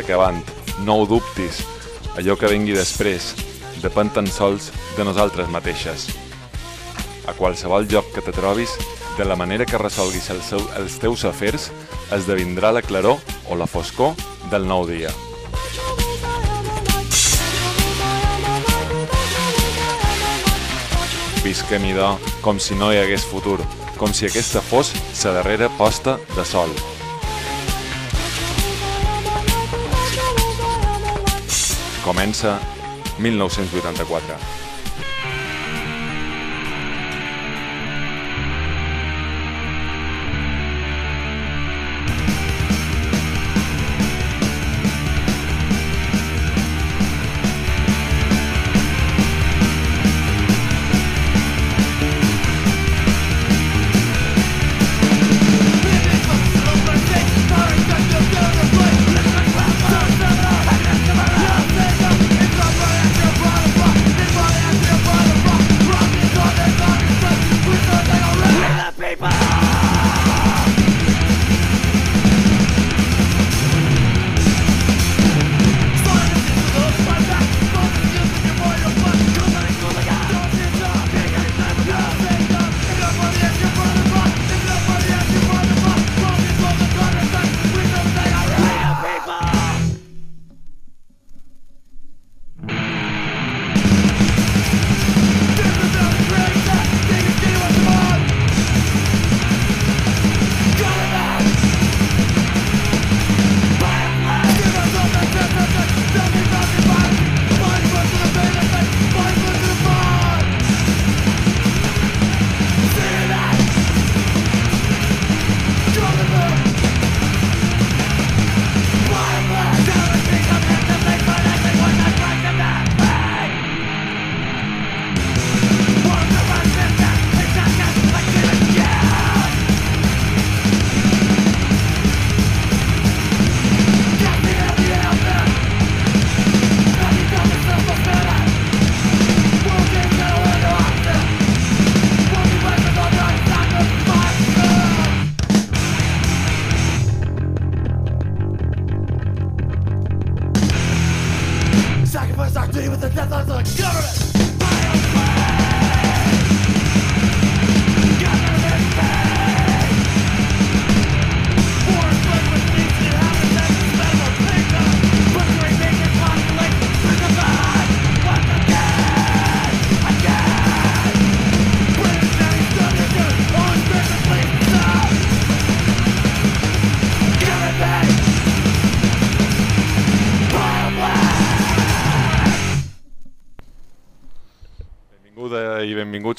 acabant. No ho dubtis. Allò que vingui després depèn tan sols de nosaltres mateixes. A qualsevol lloc que te trobis, de la manera que resolguis el seu, els teus afers, esdevindrà la claror o la foscor del nou dia. Visquem idò com si no hi hagués futur, com si aquesta fos sa darrera posta de sol. Comença 1984.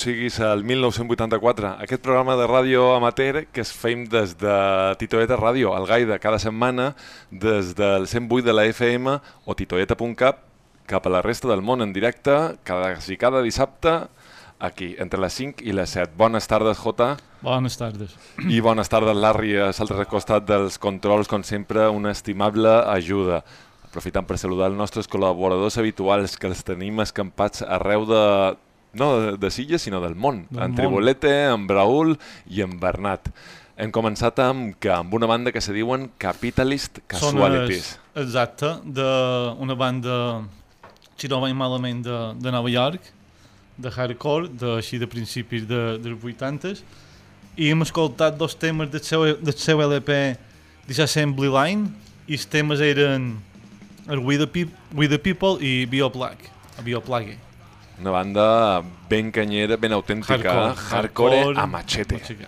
Siguis al 1984, aquest programa de ràdio amateur que es feim des de Titoeta Ràdio, al Gaida, cada setmana, des del 108 de la FM o titoeta.cap cap a la resta del món en directe, cada, si cada dissabte, aquí, entre les 5 i les 7. Bones tardes, Jota, Bones tardes. i bones tardes, Larry, a l'altre costat dels controls, com sempre, una estimable ajuda. Aprofitant per saludar els nostres col·laboradors habituals que els tenim escampats arreu de, no de, de Silla, sinó del món. Del en món. Tribolete, en Braül i en Bernat. Hem començat amb, que, amb una banda que se diuen Capitalist Casualities. Són exacte, d'una banda, si no vaig malament, de, de Nova York, de hardcore, de, així de principis de, dels 80s, i hem escoltat dos temes del seu, del seu LP Disassembly Line, i els temes eren el We the, Peop We the People i Bioplague. Bioplague. Una banda ben canyera, ben autèntica, hardcore, hardcore a machete. machete.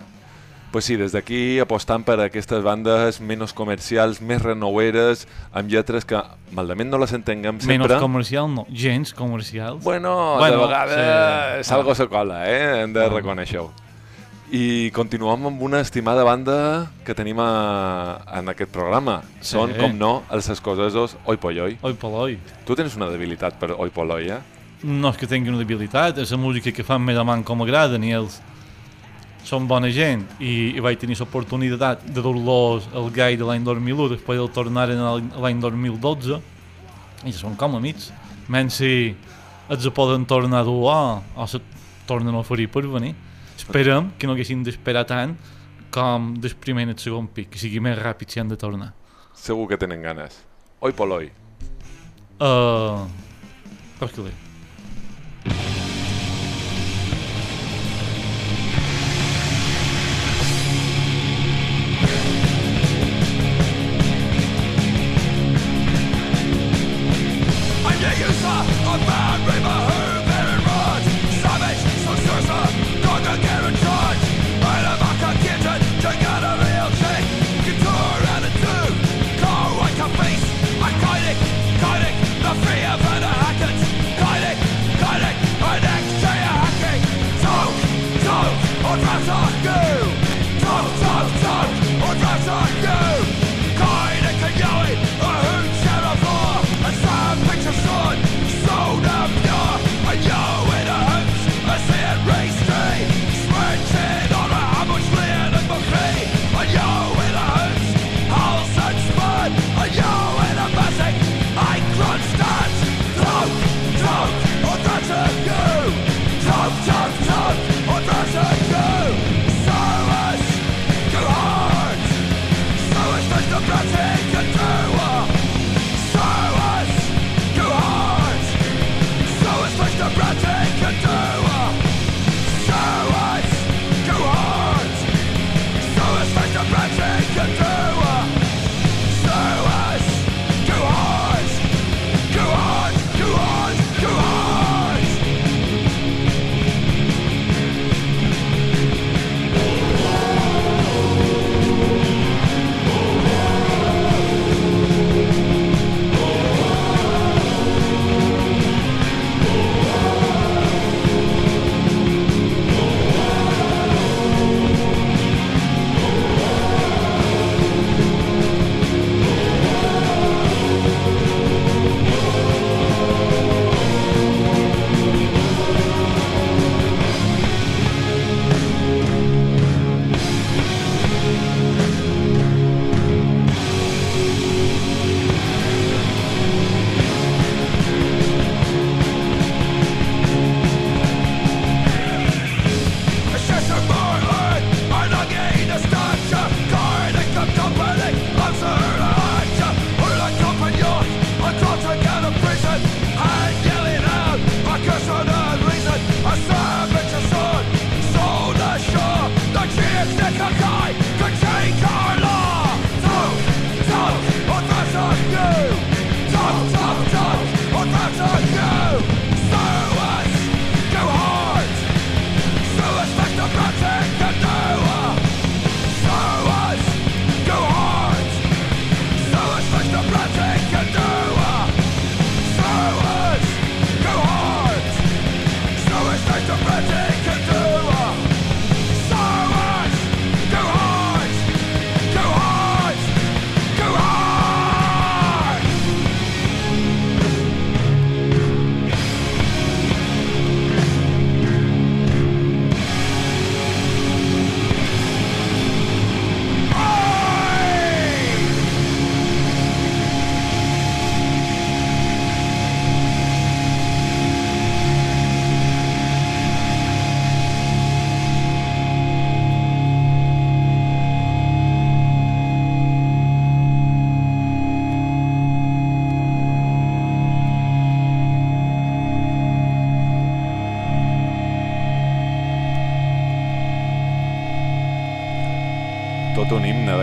Pues sí, des d'aquí apostant per aquestes bandes menys comercials, més renoueres, amb lletres que malament no les entenguem sempre. Menys comercial, no, gens comercials. Bueno, Bueno, de vegades sí. algo se cola, eh? Hem de Ah. reconèixer-ho. I continuem amb una estimada banda que tenim a, en aquest programa. Són, Sí. com no, els escocesos Oi Polloi. Oi poloi. Tu tens una debilitat per Oi Polloi, eh? No és que tingui una debilitat, és la música que fan més amant com m'agraden i ells són bona gent i, i vaig tenir l'oportunitat de dur-los al gai de l'any 2001 després el tornaren l'any 2012 i ja són com amics menys si els poden tornar a dur o, o se tornen a oferir per venir esperem que no haguessin d'esperar tant com del primer el segon pic, que sigui més ràpid si han de tornar segur que tenen ganes. Oi por hoy. Uh, Cos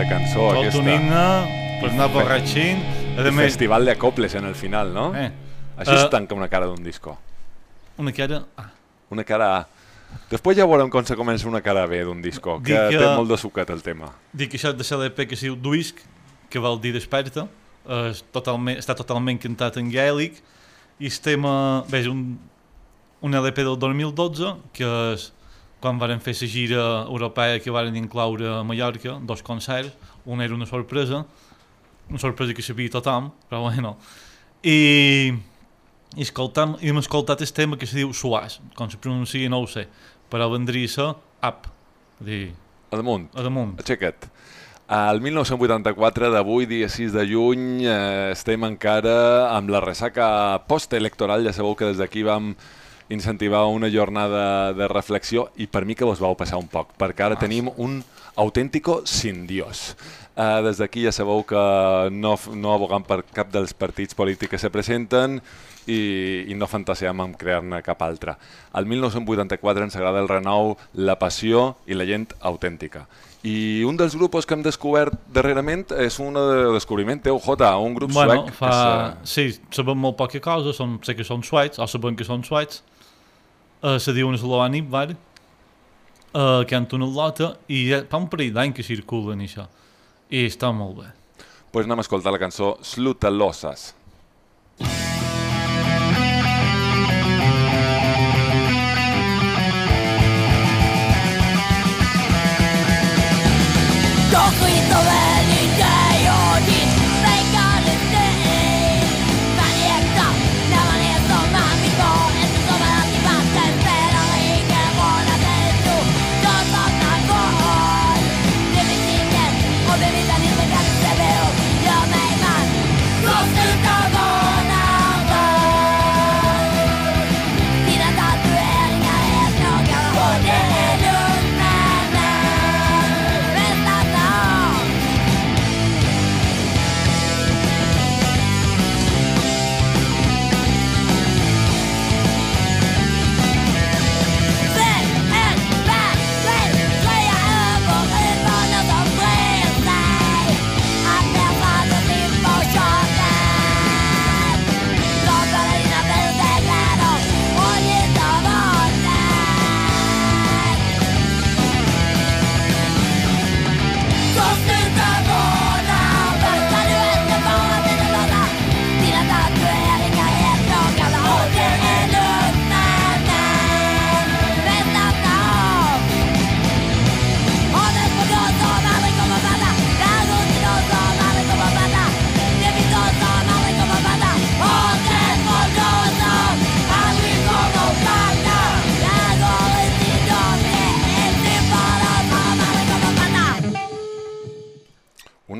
de cançó, Tot aquesta. un himne per anar borratxint. A I més, Festival de acoples en el final, no? eh, Això es Eh, tanca una cara d'un disco. una cara... Ah, Una cara A. Després ja veurem com se comença una cara B d'un disco, que, que- té molt de sucat el tema. dic això de l'EP que es diu Duisc, que vol dir desperta, és totalment, està totalment cantat en gaèlic, i el tema, és un, un LP del 2012, que és quan varen fer la gira europea que varen incloure a Mallorca, dos concerts, un era una sorpresa, una sorpresa que sabia tothom, però bueno, i, i, escoltam, i hem escoltat el tema que se diu Suàs, com se pronuncia no ho sé, però vendria a ser Up, a dir, A damunt, a damunt. aixeca't. Al 1984 d'avui, dia 6 de juny, eh, estem encara amb la ressaca postelectoral. Ja sabeu que des d'aquí vam incentivar una jornada de reflexió i per mi que vos vau passar un poc, perquè ara tenim un autèntico sin Dios. Uh, des d'aquí ja sabeu que no, no abogam per cap dels partits polítics que se presenten i, i no fantasiem en crear-ne cap altre. Al 1984 ens agrada el renou, la passió i la gent autèntica. I un dels grups que hem descobert darrerament és un descobriment teu, Jota, un grup Bueno, suec. fa... Que és, Sí, sabem molt poca cosa, són, sé que són suecs, o sabem que són suecs. Uh, se diuen Sloan Ibbar, uh, que han una lota, i ja fa un parell d'any que circulen això. I està molt bé. eh, pues anem a escoltar la cançó Slutalosas. Jag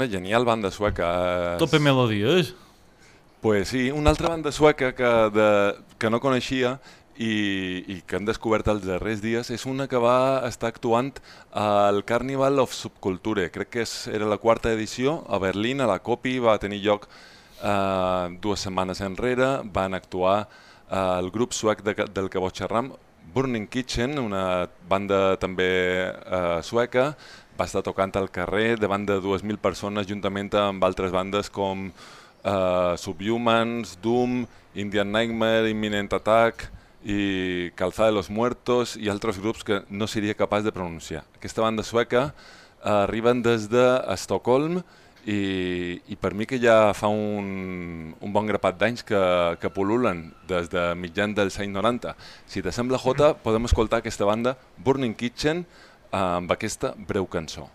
Una genial banda sueca. eh, Tope melodies. Pues sí, una altra banda sueca que, de, que no coneixia i, i que hem descobert els darrers dies és una que va estar actuant al Carnival of Subculture. Crec que és, era la quarta edició a Berlín, a la Copi, va tenir lloc eh, dues setmanes enrere. Van actuar eh, el grup suec de, del que vos xerram, Burning Kitchen, una banda també eh, sueca, va estar tocant al carrer davant de 2.000 persones juntament amb altres bandes com uh, Subhumans, Doom, Indian Nightmare, Imminent Attack i Calzada de los Muertos i altres grups que no seria capaç de pronunciar. Aquesta banda sueca uh, arriben des de Estocolm i, i per mi que ja fa un, un bon grapat d'anys que, que pol·lulen des de mitjan dels anys 90. Si t'assembla, Jota, podem escoltar aquesta banda Burning Kitchen amb aquesta breu cançó.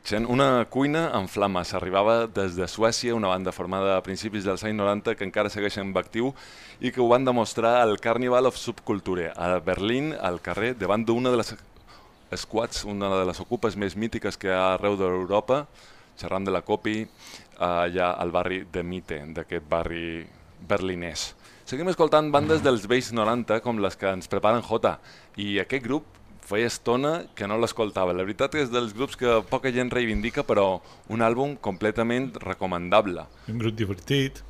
Kitchen, una cuina en flames. Arribava des de Suècia, una banda formada a principis dels anys 90 que encara segueixen en actiu i que ho van demostrar al Carnival of Subculture, a Berlín, al carrer, davant d'una de les squats, una de les ocupes més mítiques que hi ha arreu d'Europa, xerram de la Copi, allà al barri de Mitte, d'aquest barri berlinès. Seguim escoltant bandes dels vells 90 com les que ens preparen Jota i aquest grup feia estona que no l'escoltava. La veritat és dels grups que poca gent reivindica, però un àlbum completament recomandable. Un grup divertit.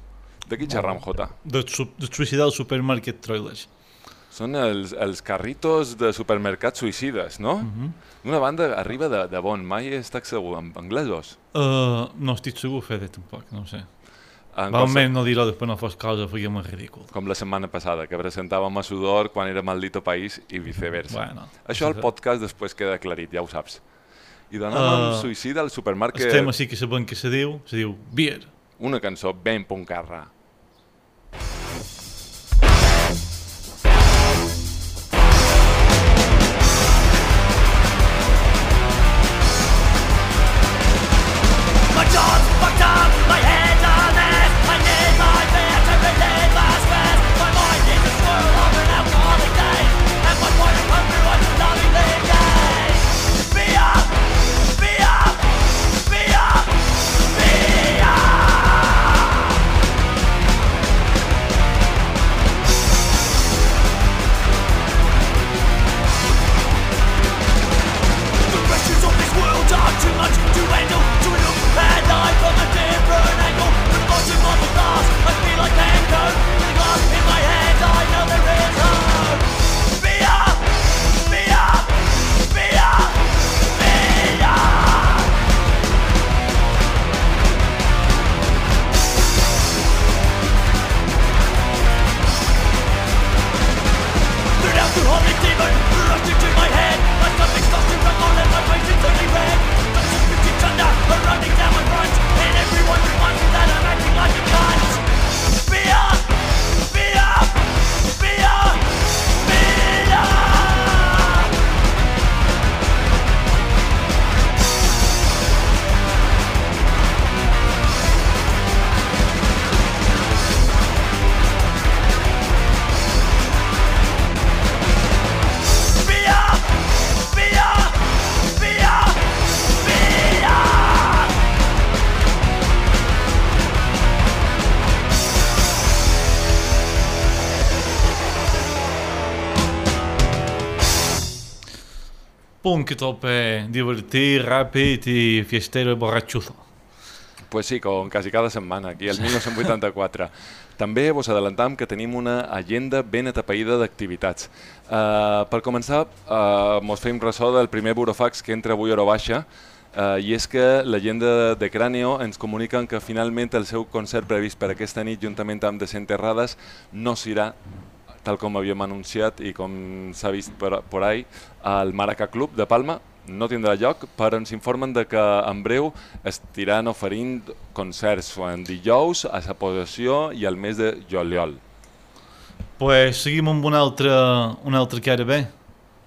De qui xerram, Jota? De, su de suïcidar el supermarket Troilers. Són els, els carritos de supermercats suïcides, no? Mm -hmm. Una banda arriba de, de bon, mai estat segur, en anglesos. Uh, no estic segur, Fede, tampoc, no sé. En Va, qualse- almenys no dir-ho després no fos causa, faríem el ridícul. Com la setmana passada, que presentàvem a Sudor quan era Maldito País i viceversa. Bueno, Això al podcast després queda aclarit, ja ho saps. I donem uh, Uh, suïcida al supermarket El tema sí que sabem que se diu, se diu Beer. una cançó ben puncarra. A tope, divertir, ràpid i fiestero i borratxuzo. Pues sí, com quasi cada setmana, aquí al 1984. També vos adelantam que tenim una agenda ben atapeïda d'activitats. Uh, per començar, uh, mos fem ressò del primer burofax que entra avui a hora baixa, uh, i és que l'agenda de Cráneo ens comuniquen que finalment el seu concert previst per aquesta nit, juntament amb Desenterrades, no serà tal com havíem anunciat i com s'ha vist per, por ahí, al Maracà Club de Palma no tindrà lloc, però ens informen de que en breu estiran oferint concerts en dijous, a sa posació i al mes de juliol. Pues seguim amb una altra, una altra cara B.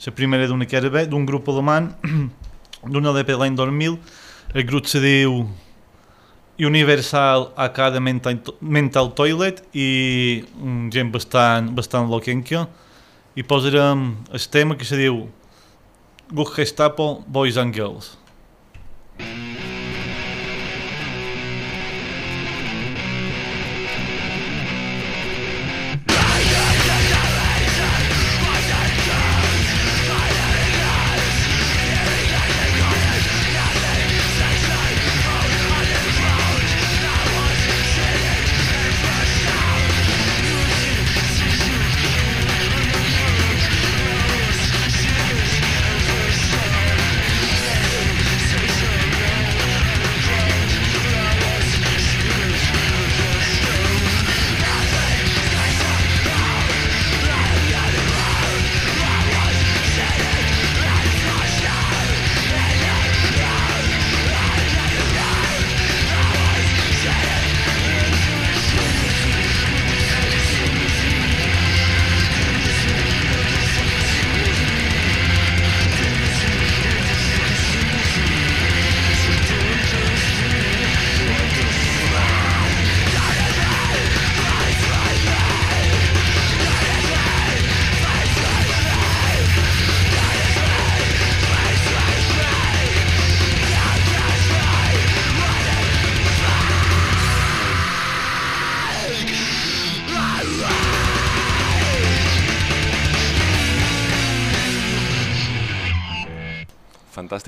La primera d'una cara B, d'un grup alemany, d'una LP l'any 2000. El grup se diu Universal Academy Mental, Mental Toilet i mm, gent bastant, bastant loquenca. I posarem el tema que se diu Good Boys and Girls.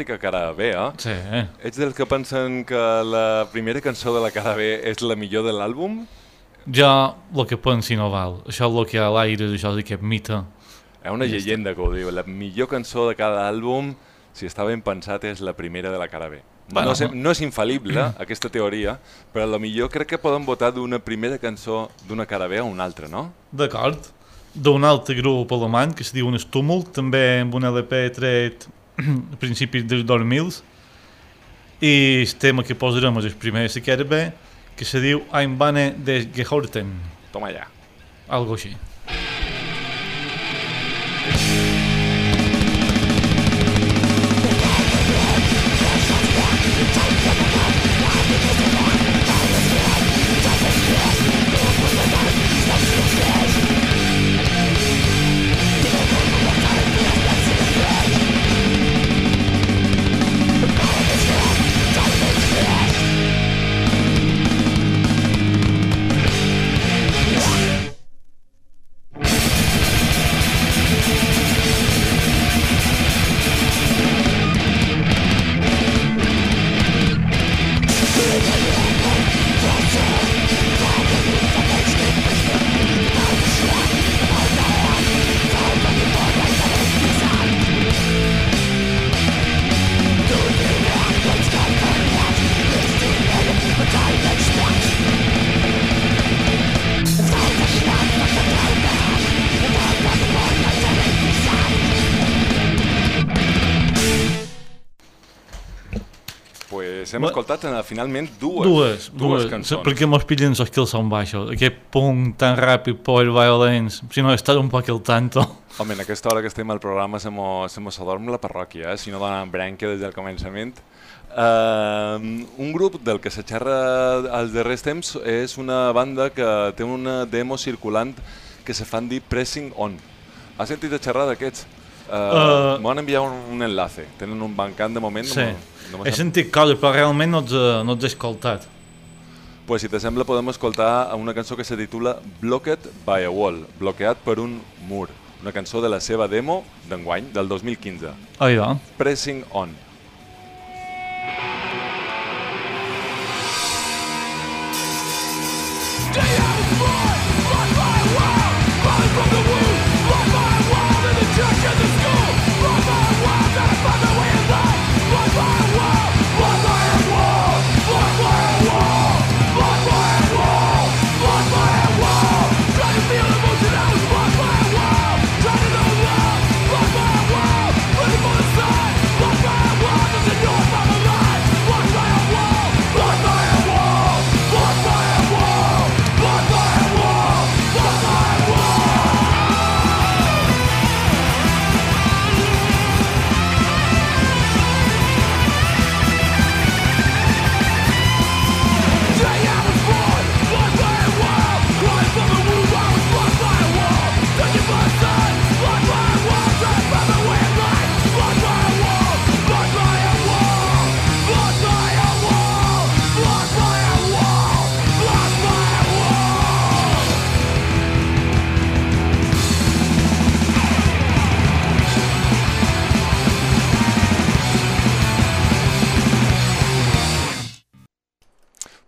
Fantàstica cara B, eh? Sí, eh? Ets dels que pensen que la primera cançó de la cara B és la millor de l'àlbum? Jo, el que pensi no val. Això és el que hi ha a l'aire, això és aquest mite. Hi ha una llegenda que ho diu. La millor cançó de cada àlbum, si està ben pensat, és la primera de la cara B. Bueno, no, sé, no és infal·lible, aquesta teoria, però a lo millor crec que poden votar d'una primera cançó d'una cara B a una altra, no? D'acord. D'un altre grup alemany que es diu Un Tumult, també amb un LP tret a principis dels 2000 i el tema que posarem és el primer de la B que se diu Ein Bane des Gehorten, Toma ja. algo així. Hem Ma- escoltat eh, finalment dues, Dues, dues dues, cançons. perquè mos pillen els kills són baixos. Aquest punt tan ràpid, power violence, si no, estar un poc al tanto. Home, en aquesta hora que estem al programa se mos, se mos adorm la parròquia, eh? si no donen branca des del començament. Uh, un grup del que se xerra als darrers temps és una banda que té una demo circulant que se fan dir Pressing On. Has sentit a xerrar d'aquests? Uh, Uh, M'ho han enviat un, un enlace. Tenen un bancant de moment. Sí. No, no He sentit coses, però realment no ets, eh, no ets escoltat. Pues si t'assembla podem escoltar una cançó que se titula Blocked by a Wall, bloqueat per un mur. Una cançó de la seva demo d'enguany, del 2015. Ahí va. Pressing On.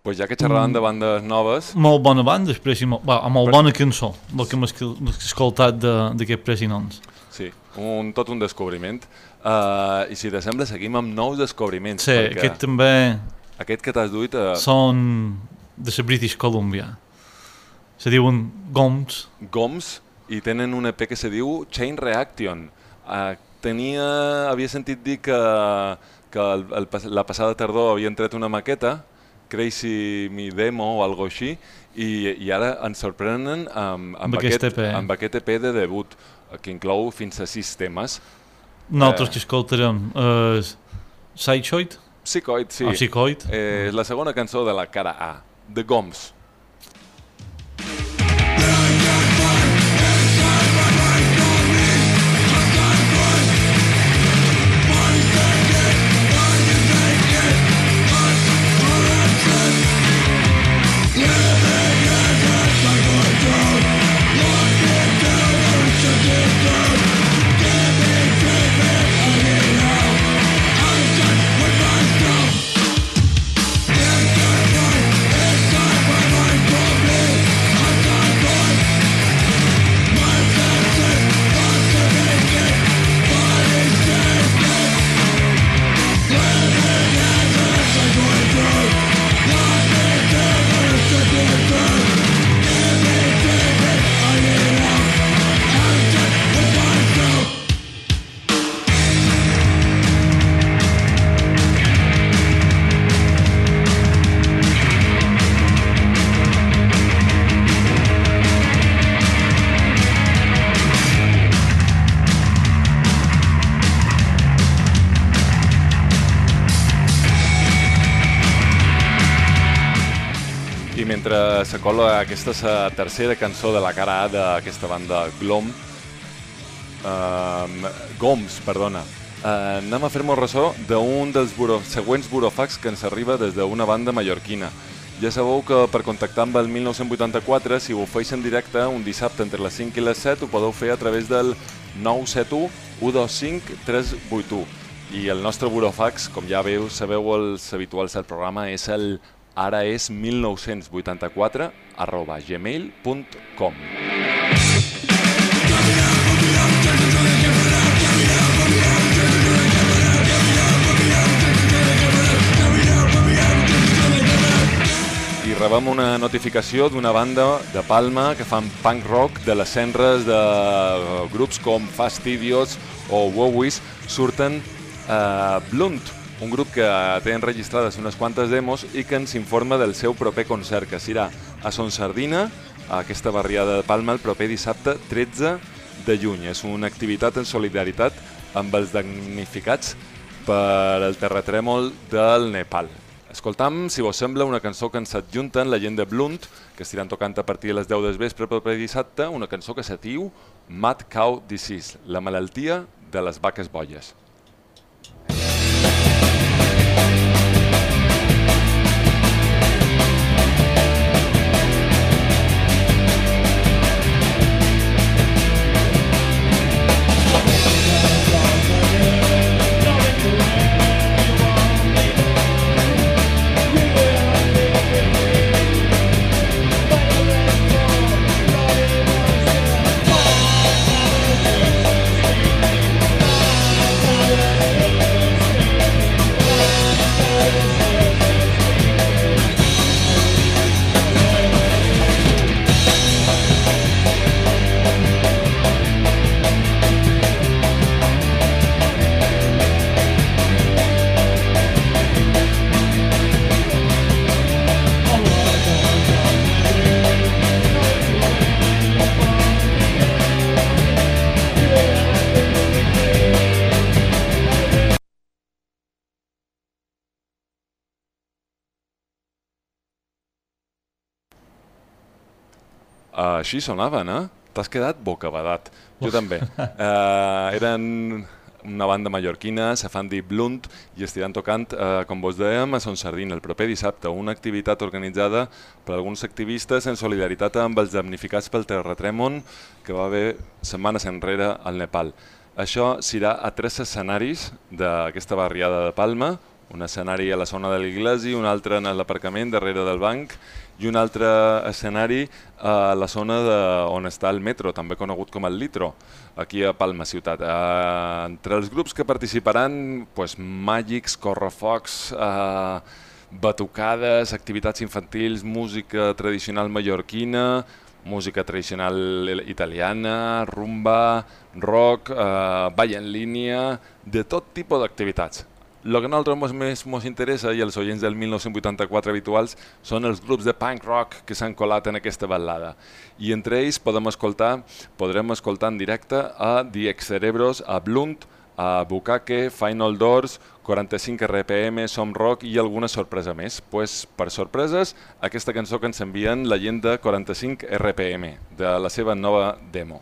Pues ja que xerràvem de bandes noves, Molt bona banda, després, molt, va, molt bona cançó, el que hem escol- escoltat de- d'aquest Presinons. sí, un, tot un descobriment. Uh, I si t'assembla, seguim amb nous descobriments. Sí, aquest també aquest que t'has duit a són de la British Columbia. Se diuen Goms. Goms i tenen un EP que se diu Chain Reaction. Uh, tenia, havia sentit dir que, que el, el, la passada tardor havien tret una maqueta, Crazy Me Demo o algo així, i, i ara ens sorprenen amb, amb, Amb aquest EP. amb aquest EP de debut, eh, que inclou fins a sis temes. Nosaltres Eh. que escoltarem és Sideshoid, Psicoid, sí. o Psicoid. Eh, és la segona cançó de la cara A, The Goms. Give aquesta és la tercera cançó de la cara A d'aquesta banda Glom, um, Goms, perdona. Uh, anem a fer-nos ressò d'un dels buro següents burofax que ens arriba des d'una banda mallorquina. Ja sabeu que per contactar amb el 1984, si ho feix en directe un dissabte entre les 5 i les 7, ho podeu fer a través del 971 125 381. I el nostre burofax, com ja veu, sabeu els habituals del programa, és el ara és 1984 arroba gmail.com. i rebem una notificació d'una banda de Palma que fan punk rock de les cendres de grups com Fastidios o Wowies surten eh, Blunt, un grup que té enregistrades unes quantes demos i que ens informa del seu proper concert, que serà a Son Sardina, a aquesta barriada de Palma, el proper dissabte 13 de juny. És una activitat en solidaritat amb els damnificats per el terratrèmol del Nepal. Escoltam, si vos sembla, una cançó que ens adjunten la gent de Blunt, que estiran tocant a partir de les 10 del vespre proper dissabte, una cançó que se diu Mad Cow Disease, la malaltia de les vaques bolles. Uh, així sonaven, eh? T'has quedat bocabadat. Jo també. Uh, eren una banda mallorquina, se fan dir Blunt i estiran tocant, eh, com vos dèiem, a Son Sardina el proper dissabte, una activitat organitzada per alguns activistes en solidaritat amb els damnificats pel terratrèmol que va haver setmanes enrere al Nepal. Això serà a tres escenaris d'aquesta barriada de Palma, un escenari a la zona de l'església, un altre en l'aparcament darrere del banc i un altre escenari a la zona de, on està el metro, també conegut com el Litro, aquí a Palma ciutat. Eh, entre els grups que participaran, pues, màgics, correfocs, eh, batucades, activitats infantils, música tradicional mallorquina, música tradicional italiana, rumba, rock, eh, ball en línia, de tot tipus d'activitats. El que a nosaltres més ens interessa i els oients del 1984 habituals són els grups de punk rock que s'han colat en aquesta ballada. I entre ells podem escoltar, podrem escoltar en directe a The Ex-Cerebros, a Blunt, a Bukake, Final Doors, 45 RPM, Som Rock i alguna sorpresa més. Pues, per sorpreses, aquesta cançó que ens envien la gent de 45 RPM, de la seva nova demo.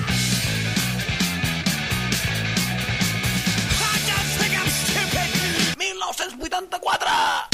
1984!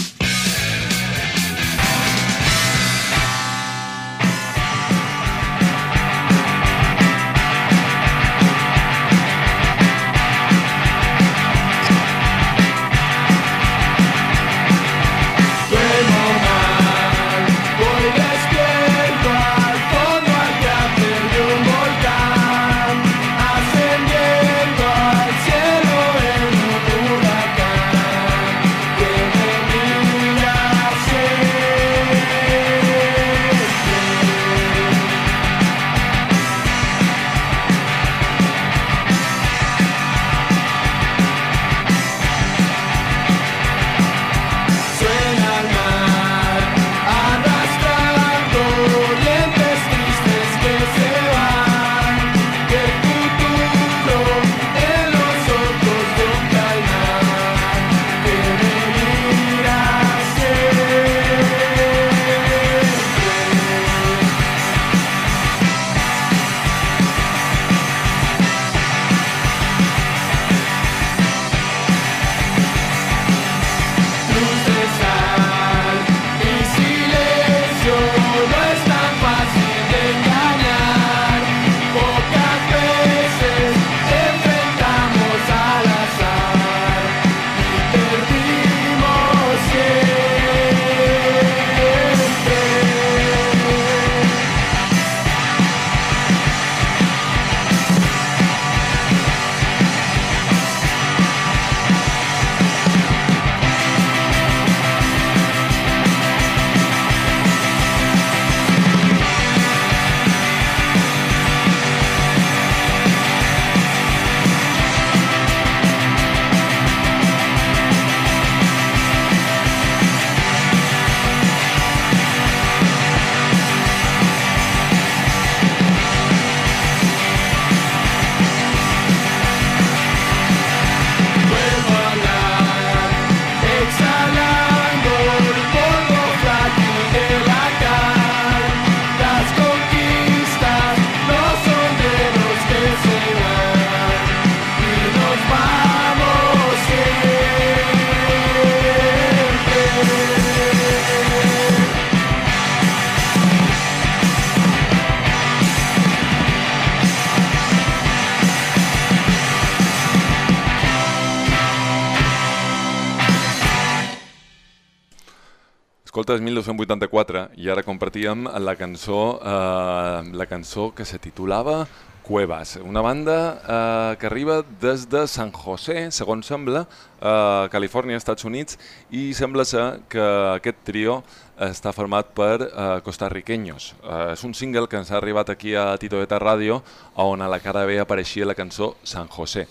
1984 i ara compartíem la cançó, eh, la cançó que se titulava Cuevas, una banda eh, que arriba des de San José, segons sembla, a Califòrnia, Estats Units, i sembla ser que aquest trio està format per eh, costarriqueños. Eh, és un single que ens ha arribat aquí a Tito Beta Ràdio, on a la cara B apareixia la cançó San José.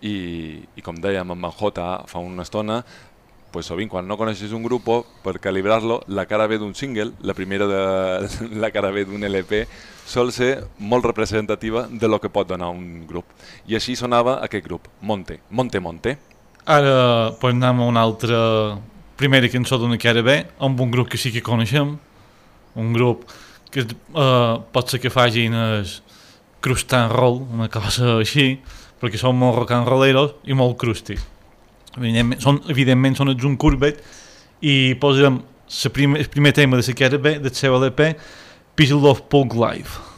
I, i com dèiem en Jota fa una estona, pues sovint quan no coneixes un grup, per calibrar-lo, la cara B d'un single, la primera de la cara B d'un LP, sol ser molt representativa de lo que pot donar un grup. I així sonava aquest grup, Monte, Monte Monte. Ara pues, anem a una altra primera cançó d'una cara bé, amb un grup que sí que coneixem, un grup que eh, pot ser que facin el crustant roll, una cosa així, perquè són molt rock and rolleros i molt crusti. Evidentment, són, evidentment són els un curvet i posarem la prim, el primer tema de la cara bé del seu LP, Peace Love Punk Live.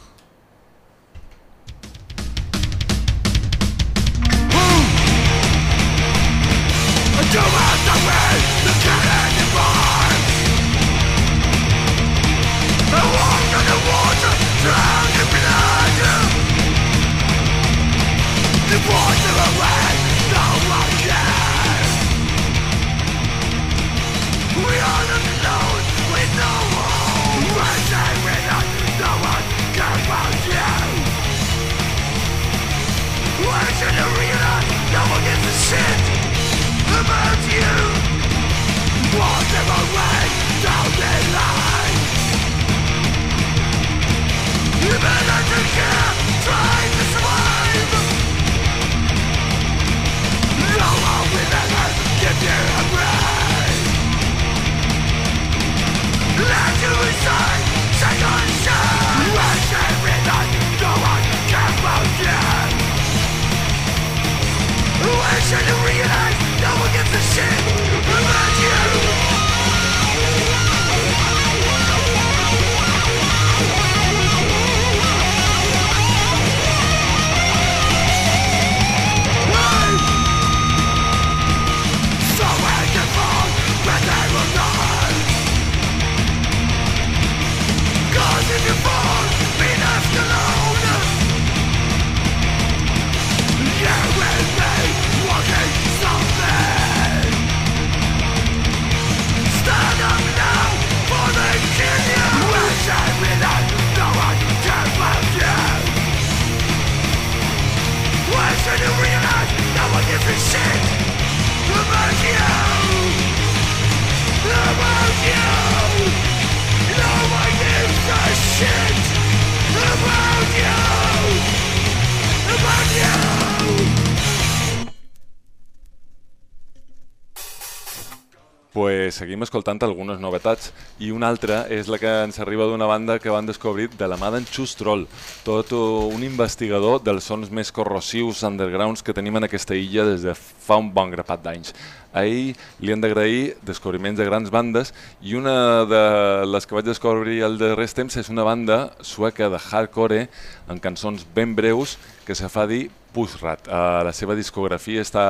Seguim escoltant algunes novetats i una altra és la que ens arriba d'una banda que van descobrir de la mà d'en Xus Troll, tot un investigador dels sons més corrosius undergrounds que tenim en aquesta illa des de fa un bon grapat d'anys. A ell li han d'agrair descobriments de grans bandes i una de les que vaig descobrir al darrers temps és una banda sueca de hardcore amb cançons ben breus que se fa dir Pussrat. Uh, la seva discografia està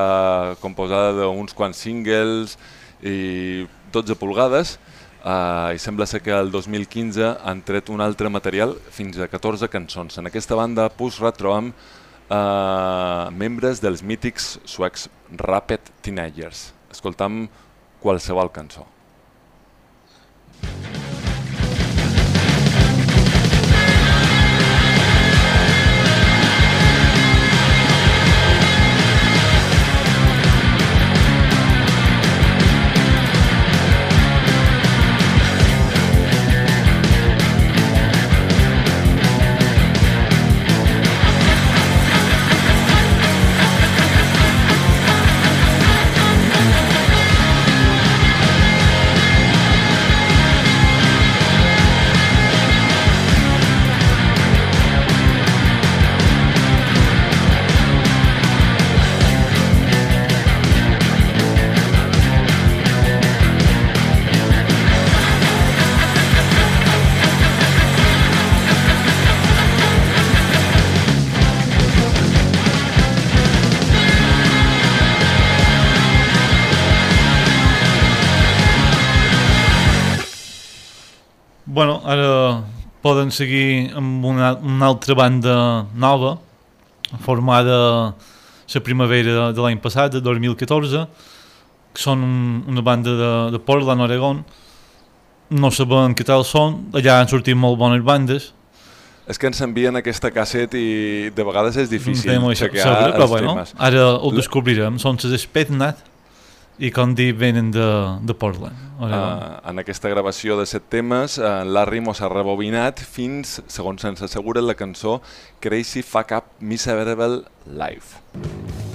composada d'uns quants singles i 12 polgades uh, i sembla ser que el 2015 han tret un altre material fins a 14 cançons. En aquesta banda Pussrat trobam uh, membres dels mítics suecs Rapid Teenagers. Escoltam qualsevol cançó. Bueno, poden seguir amb una, una altra banda nova, formada la primavera de l'any passat, de 2014, que són un, una banda de, de Portland, Oregon. No sabem què tal són, allà han sortit molt bones bandes. És que ens envien aquesta casset i de vegades és difícil això chequear sobre, però els bueno, temes. ara ho descobrirem. Són les Spetnat i com dic venen de, de Portland. Uh, en aquesta gravació de set temes, uh, Larry mos ha rebobinat fins, segons ens assegura, la cançó Crazy Fuck Up Miserable Life.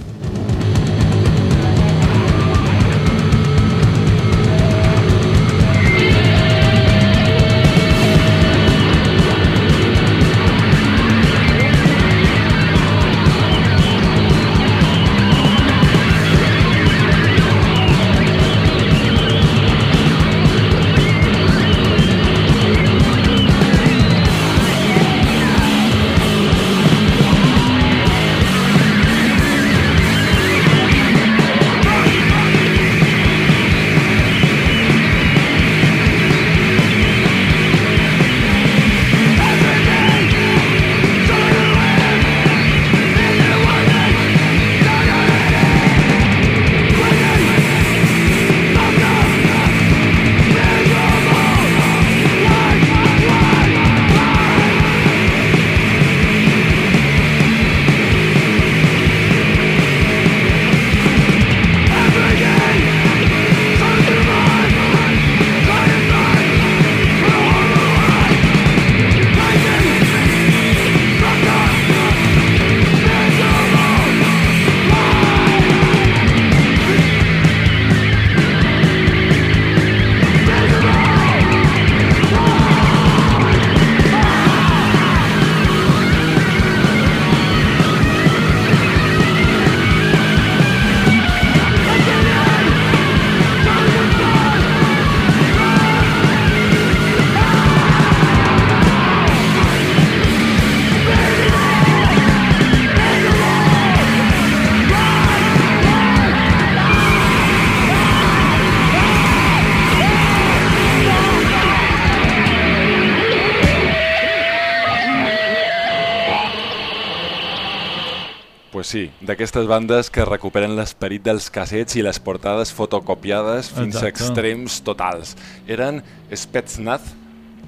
D'aquestes bandes que recuperen l'esperit dels cassets i les portades fotocopiades fins a Exacte. extrems totals. Eren Spetsnaz,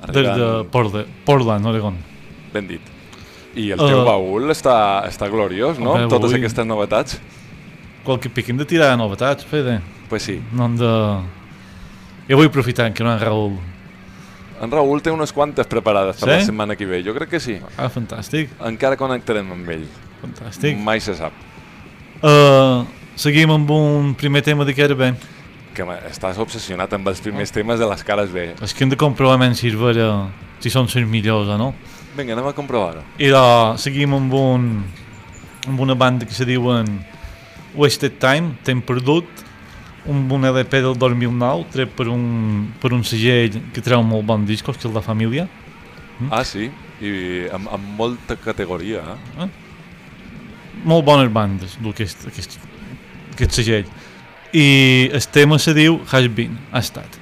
Des de arribant- Portland, Portland Oregon. ben dit. I el teu Uh, baúl està, està gloriós, no? home, Amb Totes ui. aquestes novetats. Qualque pic hem de tirar novetats, Fede. Pues sí. No hem de... Jo vull aprofitar que no en Raül. En Raül té unes quantes preparades per Sí? la setmana que ve. Jo crec que sí. Ah, fantàstic, Encara connectarem amb ell. fantàstic. Mai se sap. Uh, seguim amb un primer tema de. Que ma- estàs obsessionat amb els primers temes de les cares B. És que hem de comprovar menys si, vera, si són ser millors o no. Vinga, anem a comprovar-ho. I de, seguim amb, un, amb una banda que se diuen Wasted Time, Temps Perdut, un, un LP del 2009, tret per un, per un segell que treu molt bons discos, que és La Família. Ah, sí? I amb, amb molta categoria, eh? Molt bones bandes, du aquest, aquest, aquest segell. I el tema se diu Has Been, ha estat.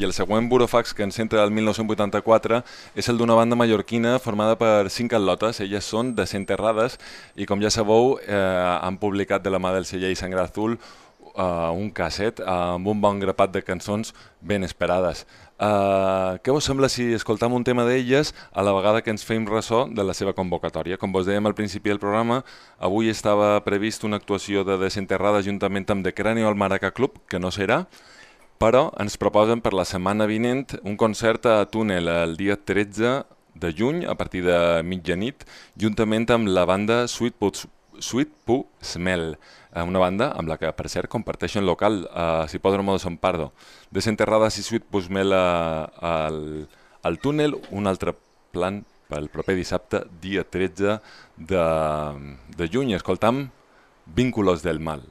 I el següent burofax que ens entra del 1984 és el d'una banda mallorquina formada per cinc atlotes. Elles són desenterrades i, com ja sabeu, eh, han publicat de la mà del celler Sangre Azul eh, un casset amb un bon grapat de cançons ben esperades. Eh, què us sembla si escoltam un tema d'elles a la vegada que ens fem ressò de la seva convocatòria? Com vos dèiem al principi del programa, avui estava previst una actuació de desenterrada juntament amb The Cráneo al Maraca Club, que no serà, però ens proposen per la setmana vinent un concert a Túnel el dia 13 de juny a partir de mitjanit, juntament amb la banda Sweet Poo, Sweet Poo Smell, eh, una banda amb la que, per cert, comparteixen local a Cipòdromo de Sant Pardo. Desenterrades i Sweet Poo Smell a, al, al Túnel, un altre plan pel proper dissabte, dia 13 de, de juny. Escoltam Vínculos del Mal.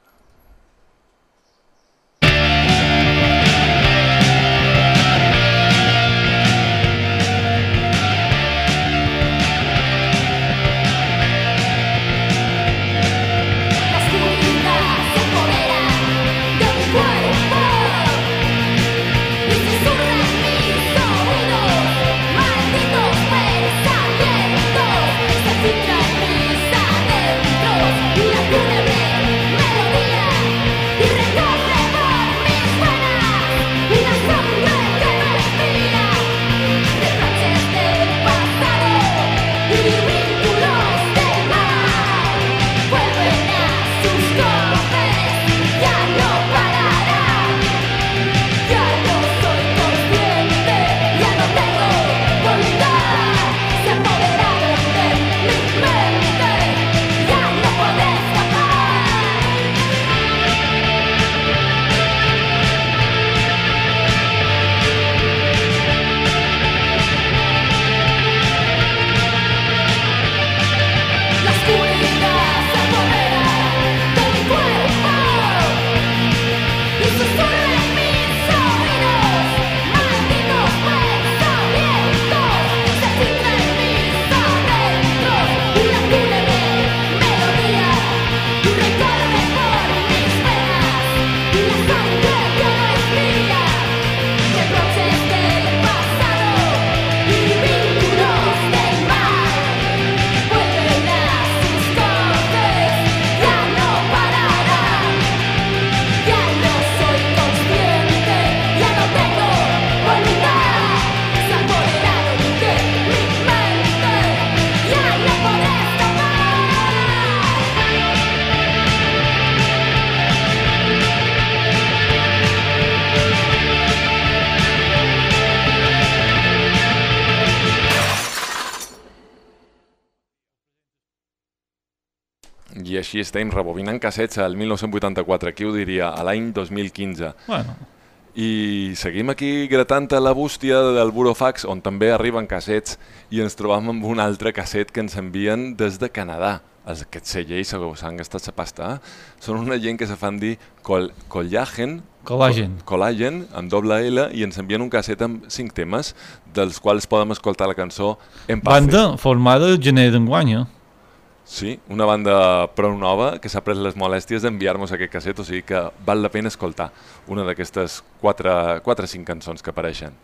Així estem rebobinant cassets al 1984, qui ho diria, a l'any 2015. Bueno, I seguim aquí gratant a la bústia del Burofax, on també arriben cassets, i ens trobam amb un altre casset que ens envien des de Canadà. Els, aquests cellers s'han gastat la pasta. Eh? Són una gent que se fan dir col collagen, Collagen. co- Collagen, amb doble L, i ens envien un casset amb cinc temes, dels quals podem escoltar la cançó Empathy. banda formada el gener d'enguany, eh? Sí, una banda prou nova que s'ha pres les molèsties d'enviar-nos aquest casset, o sigui que val la pena escoltar una d'aquestes 4 o 5 cançons que apareixen.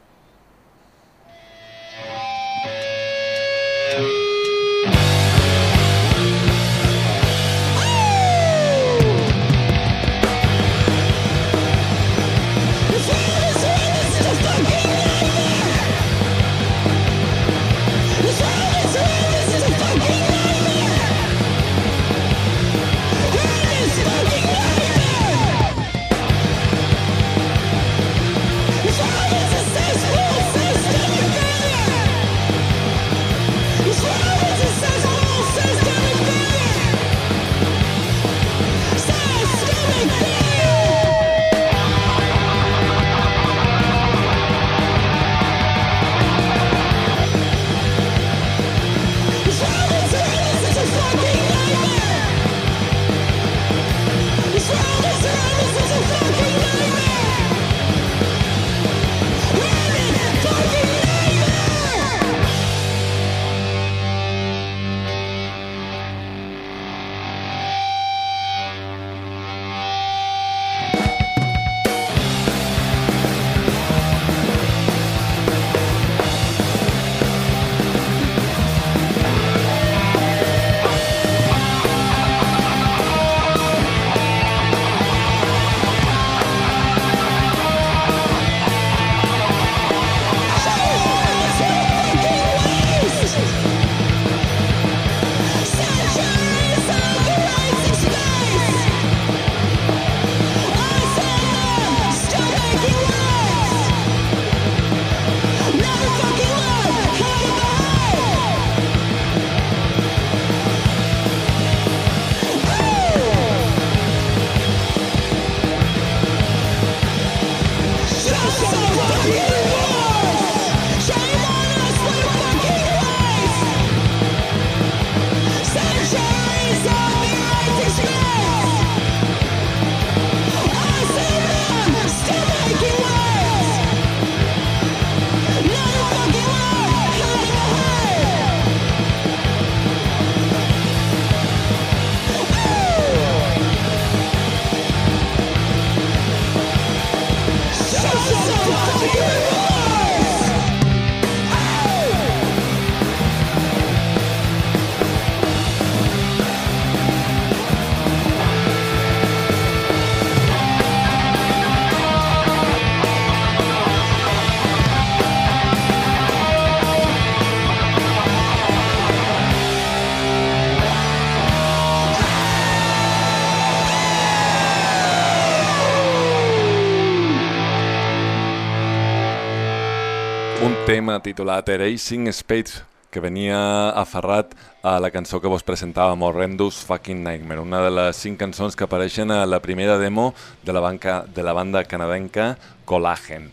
Titulat Erasing Space, que venia aferrat a la cançó que vos presentàvem, Horrendous Fucking Nightmare, una de les cinc cançons que apareixen a la primera demo de la, banca, de la banda canadenca Collagen.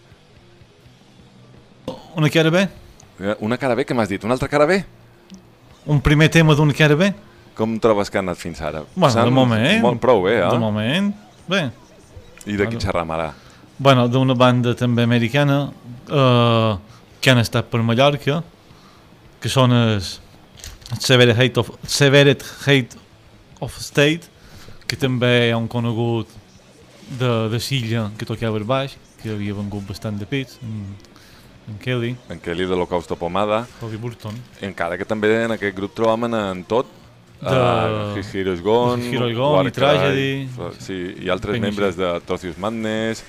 Una cara bé? Eh, Una cara bé, que m'has dit? Una altra cara bé? Un primer tema d'una cara bé? Com trobes que ha anat fins ara? Bueno, de moment... Molt prou bé, eh? De moment, bé. I de qui xerram ara? Bueno, d'una banda també americana eh, que han estat per Mallorca, que són els Severed Hate of, Severed Hate of State, que també han conegut de, de Silla, que tocava el baix, que havia vengut bastant de pits, en, en Kelly, En Kelly de l'Holocausto Pomada, Bobby Burton. encara que també en aquest grup trobam en, en tot. De- uh, Heroes Gone, Heroes Gone i Warcry, Tragedy. sí, i altres Penny membres de Trocious Madness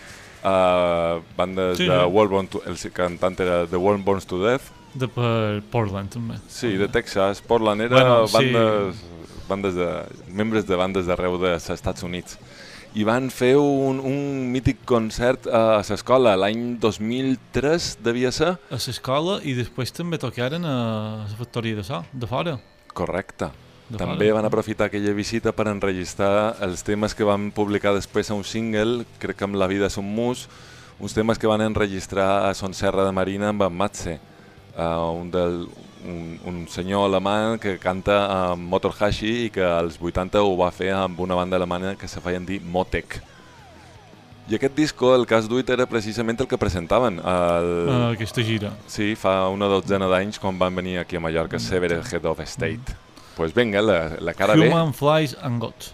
uh, bandes Sí, de sí. Born to, el cantant era The World Born to Death De per Portland també. sí, de Texas, Portland era Bueno, sí. bandes, bandes de, membres de bandes d'arreu dels Estats Units i van fer un, un mític concert a l'escola l'any 2003 devia ser A l'escola i després també tocaren a la factoria de so, de fora. correcte També van aprofitar aquella visita per enregistrar els temes que van publicar després a un single, crec que amb La vida és un mus, uns temes que van enregistrar a Son Serra de Marina amb en Matze, uh, un, del, un, un senyor alemany que canta amb Motorhashi i que als 80 ho va fer amb una banda alemanya que se feien dir Motek. I aquest disco, el cas d'Uit, era precisament el que presentaven. El... Uh, aquesta gira. Sí, fa una dotzena d'anys quan van venir aquí a Mallorca, Severed Head of State. Pues vinga, la, la cara. Human Flies and Gods.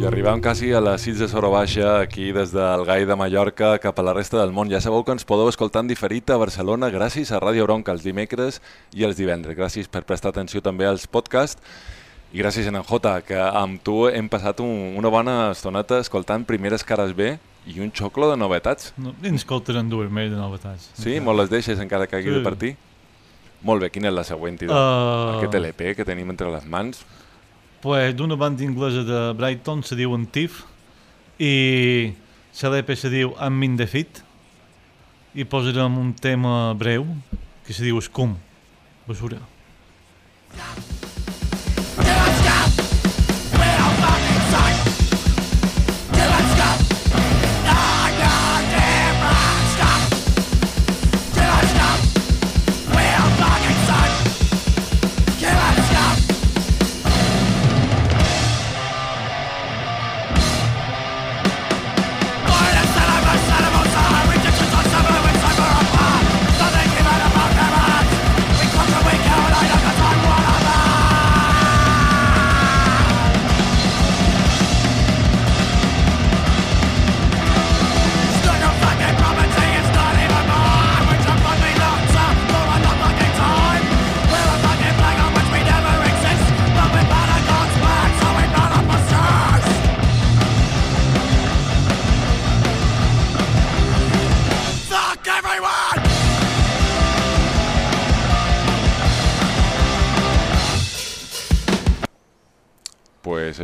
I arribam quasi a les 6 de Sora Baixa, aquí des del Gai de Mallorca cap a la resta del món. Ja sabeu que ens podeu escoltar en diferit a Barcelona gràcies a Ràdio Bronca els dimecres i els divendres. Gràcies per prestar atenció també als podcasts i gràcies a en Jota, que amb tu hem passat un, una bona estoneta escoltant primeres cares B i un xoclo de novetats. No, ens escoltaran dues més de novetats. Sí, molt les deixes encara que hagi Sí. de partir. Molt bé, quina és la següent? Uh, Aquest LP que tenim entre les mans. Pues, d'una banda inglesa de Brighton se diuen Tiff i l'EP se diu I'm in the Fit i posarem un tema breu que se diu Scum. Basura. Fuck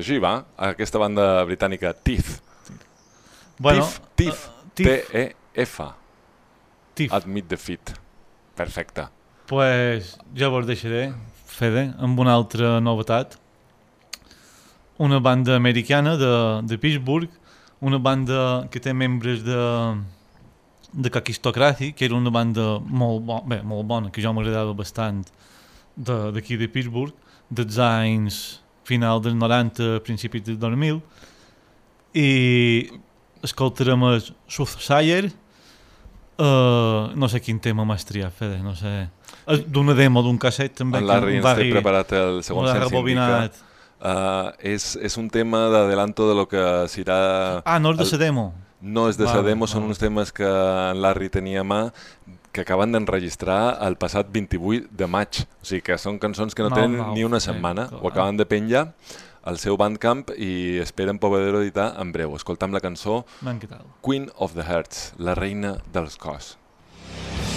així va, aquesta banda britànica Tiff. Bueno, Tiff, Tiff, Tiff. T-E-F. Tiff. Admit Defeat. Perfecte. pues, ja vos deixaré, Fede, amb una altra novetat. Una banda americana de, de Pittsburgh, una banda que té membres de, de Kakistocracy, que era una banda molt, bo, bé, molt bona, que jo m'agradava bastant de- d'aquí de, de Pittsburgh, dels anys final dels 90, principis del 2000, i escoltarem el Soothsayer, uh, no sé quin tema m'has triat, Fede, no sé... Eh, D'una demo, d'un casset, també. En Larry ens té preparat el segon un sens indica. rebobinat. Uh, és, és un tema d'adelanto de lo que serà... Ah, no és de la demo. No és de la demo, són uns temes que en Larry tenia a mà que acaben d'enregistrar el passat 28 de maig. O sigui que són cançons que no, No, tenen no, ni una sí, setmana. clar. Ho acaben de penjar al seu Bandcamp i esperen poder-ho editar en breu. Escoltam la cançó. Queen of the Hearts, la reina dels cors. Pots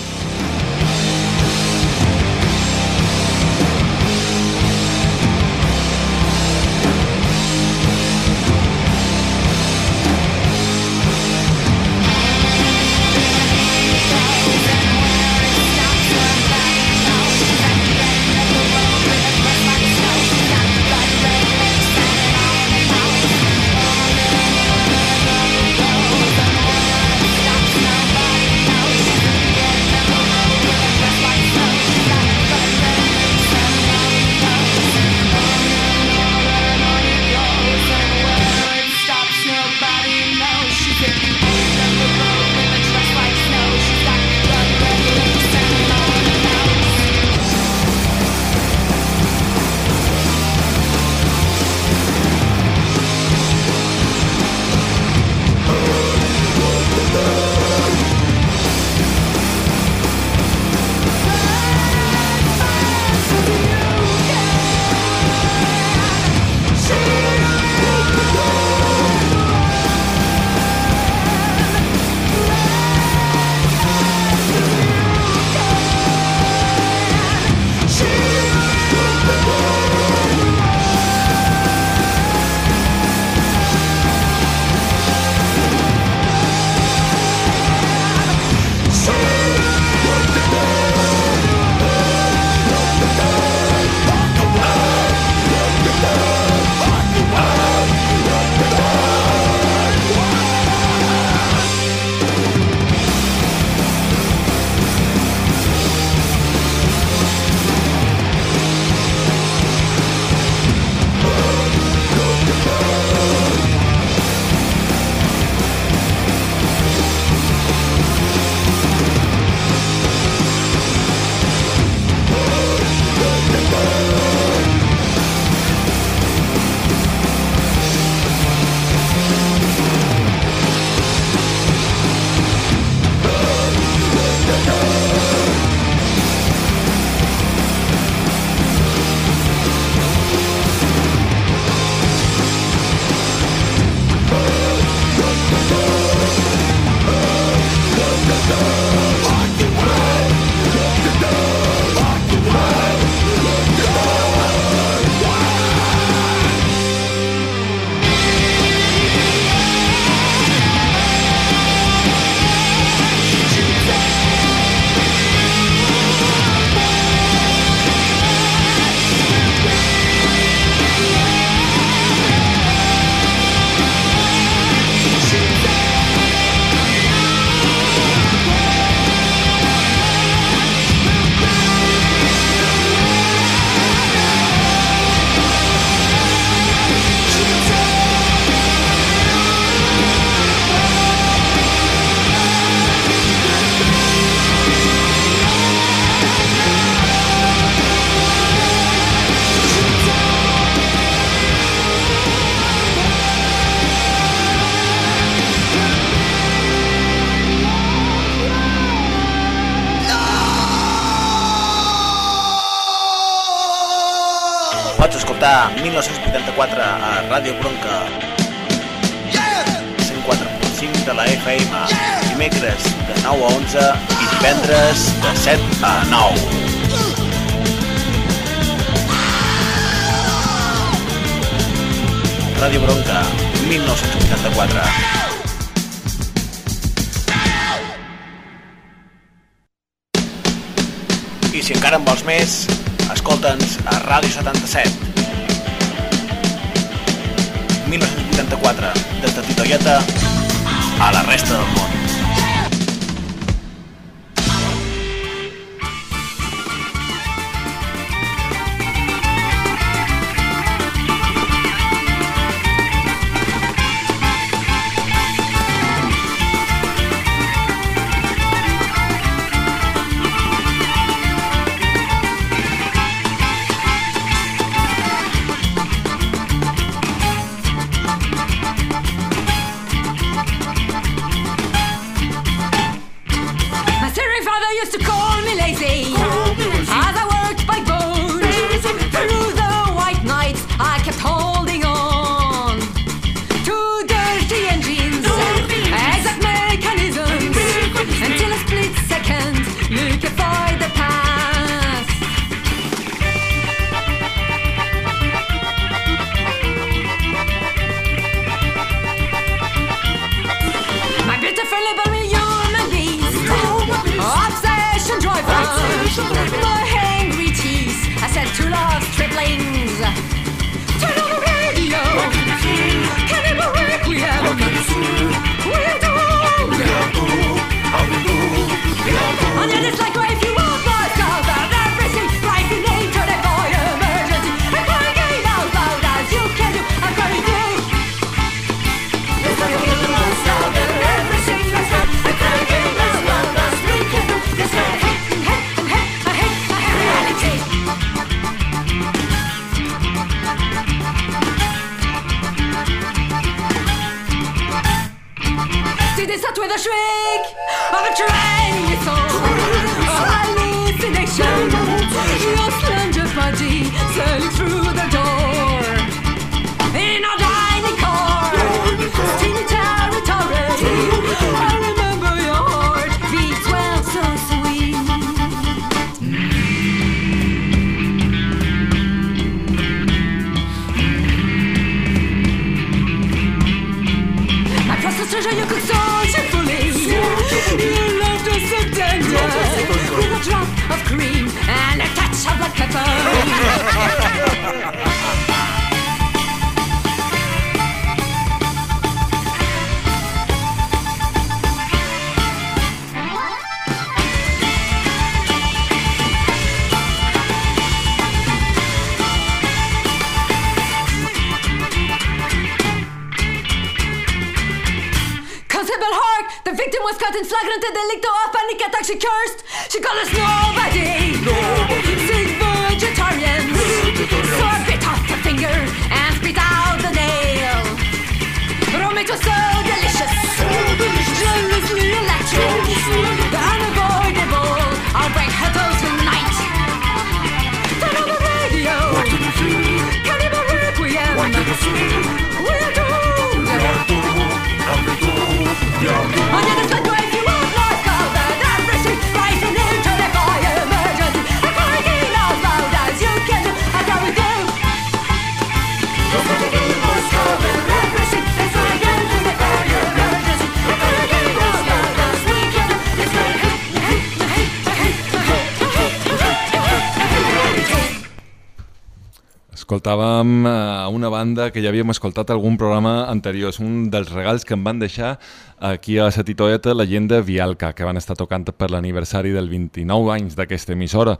que ja havíem escoltat algun programa anterior. És un dels regals que em van deixar aquí a la Titoeta la gent de Vialca, que van estar tocant per l'aniversari del 29 anys d'aquesta emissora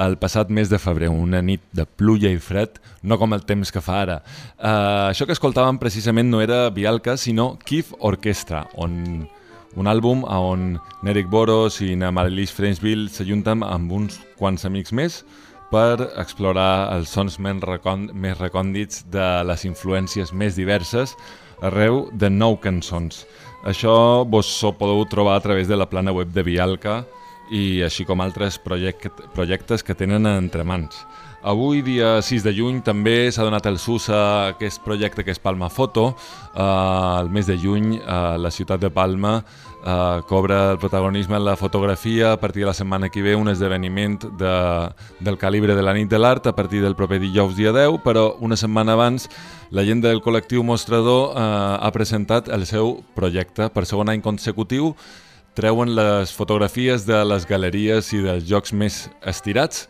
el passat mes de febrer, una nit de pluja i fred, no com el temps que fa ara. Uh, això que escoltàvem precisament no era Vialca, sinó Kif Orchestra, on un àlbum on Neric Boros i na Frenchville s'ajunten amb uns quants amics més per explorar els sons més, recòndits de les influències més diverses arreu de nou cançons. Això vos ho podeu trobar a través de la plana web de Vialca i així com altres project projectes que tenen entre mans. Avui, dia 6 de juny, també s'ha donat el sus a aquest projecte que és Palma Foto. Uh, el mes de juny, uh, la ciutat de Palma uh, cobra el protagonisme en la fotografia. A partir de la setmana que ve, un esdeveniment de, del calibre de la nit de l'art a partir del proper dijous dia 10, però una setmana abans la gent del col·lectiu Mostrador uh, ha presentat el seu projecte per segon any consecutiu treuen les fotografies de les galeries i dels jocs més estirats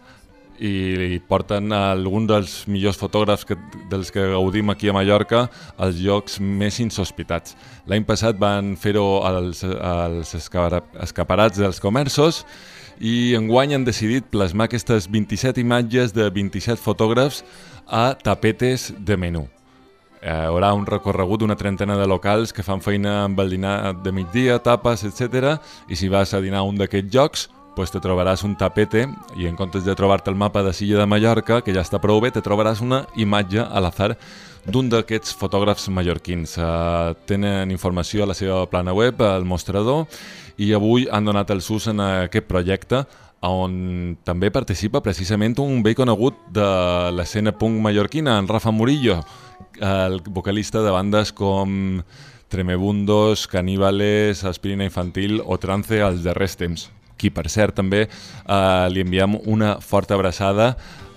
i porten alguns dels millors fotògrafs que, dels que gaudim aquí a Mallorca als llocs més insospitats. L'any passat van fer-ho als, als escapara- escaparats dels comerços i enguany han decidit plasmar aquestes 27 imatges de 27 fotògrafs a tapetes de menú. Eh, haurà un recorregut d'una trentena de locals que fan feina amb el dinar de migdia, tapes, etc. I si vas a dinar a un d'aquests jocs, pues te trobaràs un tapete i en comptes de trobar-te el mapa de Silla de Mallorca, que ja està prou bé, te trobaràs una imatge a l'azar d'un d'aquests fotògrafs mallorquins. Uh, tenen informació a la seva plana web, al mostrador, i avui han donat el sus en aquest projecte on també participa precisament un vell conegut de l'escena punk mallorquina, en Rafa Murillo, el vocalista de bandes com Tremebundos, Caníbales, Aspirina Infantil o Trance als darrers temps. Qui, per cert, també eh, li enviem una forta abraçada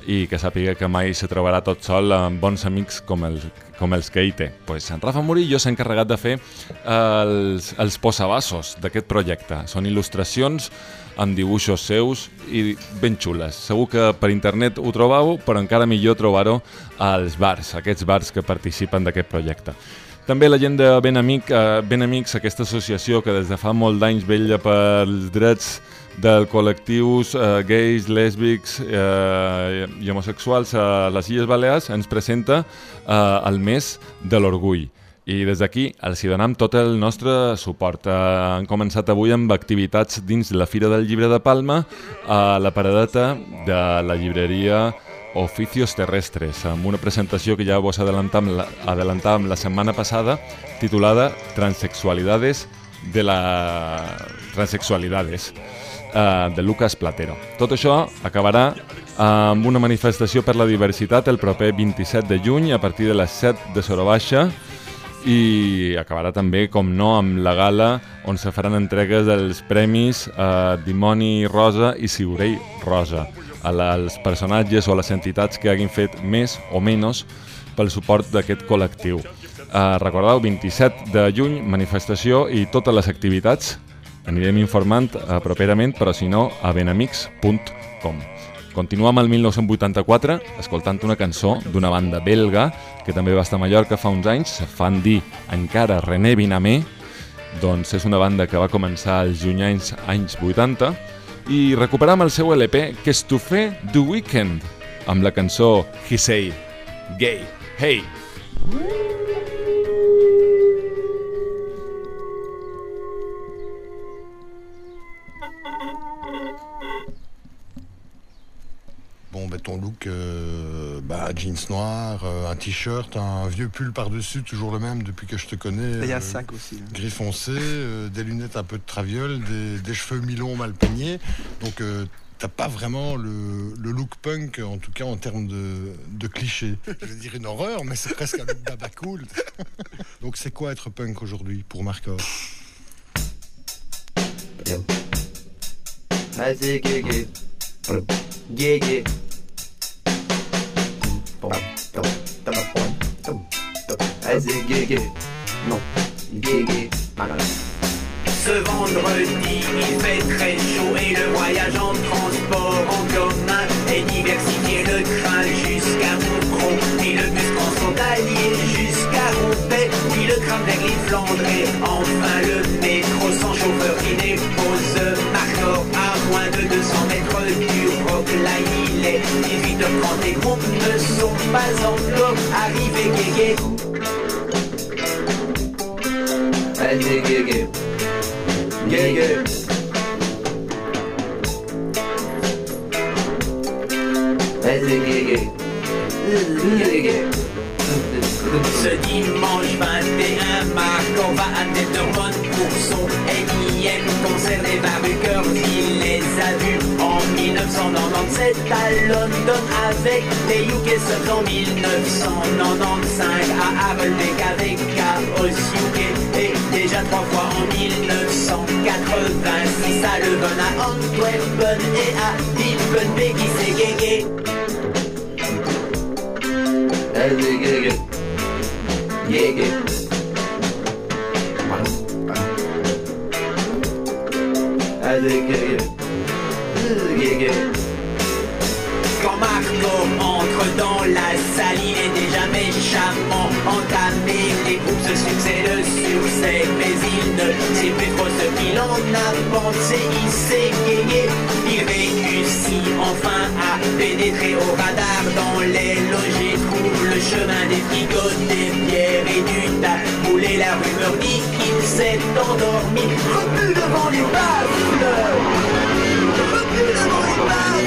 i que sàpiga que mai se trobarà tot sol amb bons amics com, el, com els que ell té. Pues en Rafa Murillo s'ha encarregat de fer els, els posabassos d'aquest projecte. Són il·lustracions amb dibuixos seus i ben xules. Segur que per internet ho trobeu, però encara millor trobar-ho als bars, aquests bars que participen d'aquest projecte. També la gent de Ben, Amic, eh, ben Amics, aquesta associació que des de fa molt d'anys vella pels drets dels col·lectius eh, gais, lèsbics eh, i homosexuals a les Illes Balears, ens presenta eh, el mes de l'orgull. I des d'aquí els hi donem tot el nostre suport. Eh, han començat avui amb activitats dins la Fira del Llibre de Palma a la paradeta de la llibreria Oficios Terrestres, amb una presentació que ja vos adelantàvem la, adelantàvem la setmana passada, titulada Transexualidades de la... Transexualidades, eh, de Lucas Platero. Tot això acabarà amb una manifestació per la diversitat el proper 27 de juny a partir de les 7 de Sora Baixa i acabarà també, com no, amb la gala on se faran entregues dels premis eh, Dimoni Rosa i Siurei Rosa als personatges o a les entitats que hagin fet més o menys pel suport d'aquest col·lectiu. Eh, recordeu, 27 de juny, manifestació i totes les activitats anirem informant eh, properament, però si no, a benamics.com. Continuem al 1984 escoltant una cançó d'una banda belga que també va estar a Mallorca fa uns anys, se fan dir encara René Binamé, doncs és una banda que va començar als junyans anys 80 i recuperam el seu LP que és to fer The Weekend amb la cançó He Say Gay. Hey Bon, ben, ton look, euh, bah, jeans noir, euh, un t-shirt, un vieux pull par-dessus, toujours le même depuis que je te connais. Il y a un euh, sac aussi. hein. Gris foncé, euh, des lunettes un peu de traviole, des, des cheveux mi-longs mal peignés. Donc, euh, t'as pas vraiment le, le look punk, en tout cas en termes de, de clichés. Je vais dire une horreur, mais c'est presque un look baba cool. Donc, c'est quoi être punk aujourd'hui pour Marcos Vas-y, Guégué. Guégué. Guégué. Non. Guégué. Ce vendredi, il fait très chaud et le voyage en transport en commun est diversifié. Le train jusqu'à Moucron, puis le bus transfrontalier jusqu'à Roubaix, puis le tram vers l'île Flandrée. Enfin le métro sans chauffeur qui dépose Marcor à moins de 200 mètres du. Là il est 18h30 et groupes ne sont pas I dig it. Yeah, yeah. I dig it. Yeah, yeah. Ce dimanche 21 mars, on va à Netherland pour son énième concert des Baruchers. Il les a vus en 1997 à London avec les UK Subs en 1995 à Havelbeck avec Chaos UK et déjà trois fois en 1986 à Le Bon à Antwerpen et à Diepenbeek qui s'est. Guégué. Quand Marco entre dans la salle, il est déjà méchamment entamé. Les groupes se succèdent sur ses, mais il ne sait plus trop ce qu'il en a pensé. Il s'est gagné, il réussit enfin à pénétrer au radar dans les loges. Trouve le chemin des frigos, des bières et du taboul. Et la rumeur dit qu'il s'est endormi. Repu devant les baffles. Repu devant les.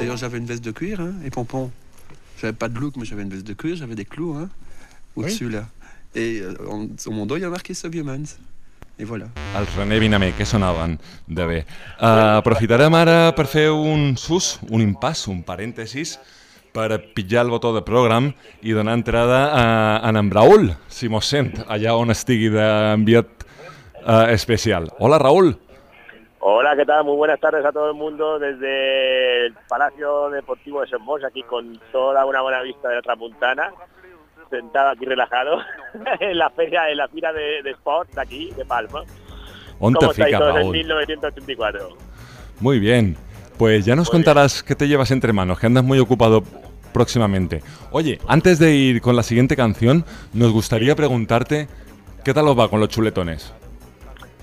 D'ailleurs, j'avais une veste de cuir, hein, et pompons. J'avais pas de look, mais j'avais une veste de cuir, j'avais des clous, hein, au-dessus, là. Et euh, en- sur mon dos, il y a marqué Soviemans. Et voilà. Els René Vinamé, que sonaven de bé. Uh, aprofitarem ara per fer un sus, un impàs, un parèntesis, per pitjar el botó de program i donar entrada a, a en Raül, si mos sent, allà on estigui d'enviat uh, especial. Hola, Raül. Hola, ¿qué tal? Muy buenas tardes a todo el mundo desde el Palacio Deportivo de Somos, aquí con toda una buena vista de la Tramuntana, sentado aquí relajado en la feria, en la fila de, de sport de aquí, de Palma. ¿Cómo estáis todos en Raúl? 1984? Muy bien. Pues ya nos contarás qué te llevas entre manos, que andas muy ocupado próximamente. Oye, antes de ir con la siguiente canción, nos gustaría preguntarte qué tal os va con los chuletones.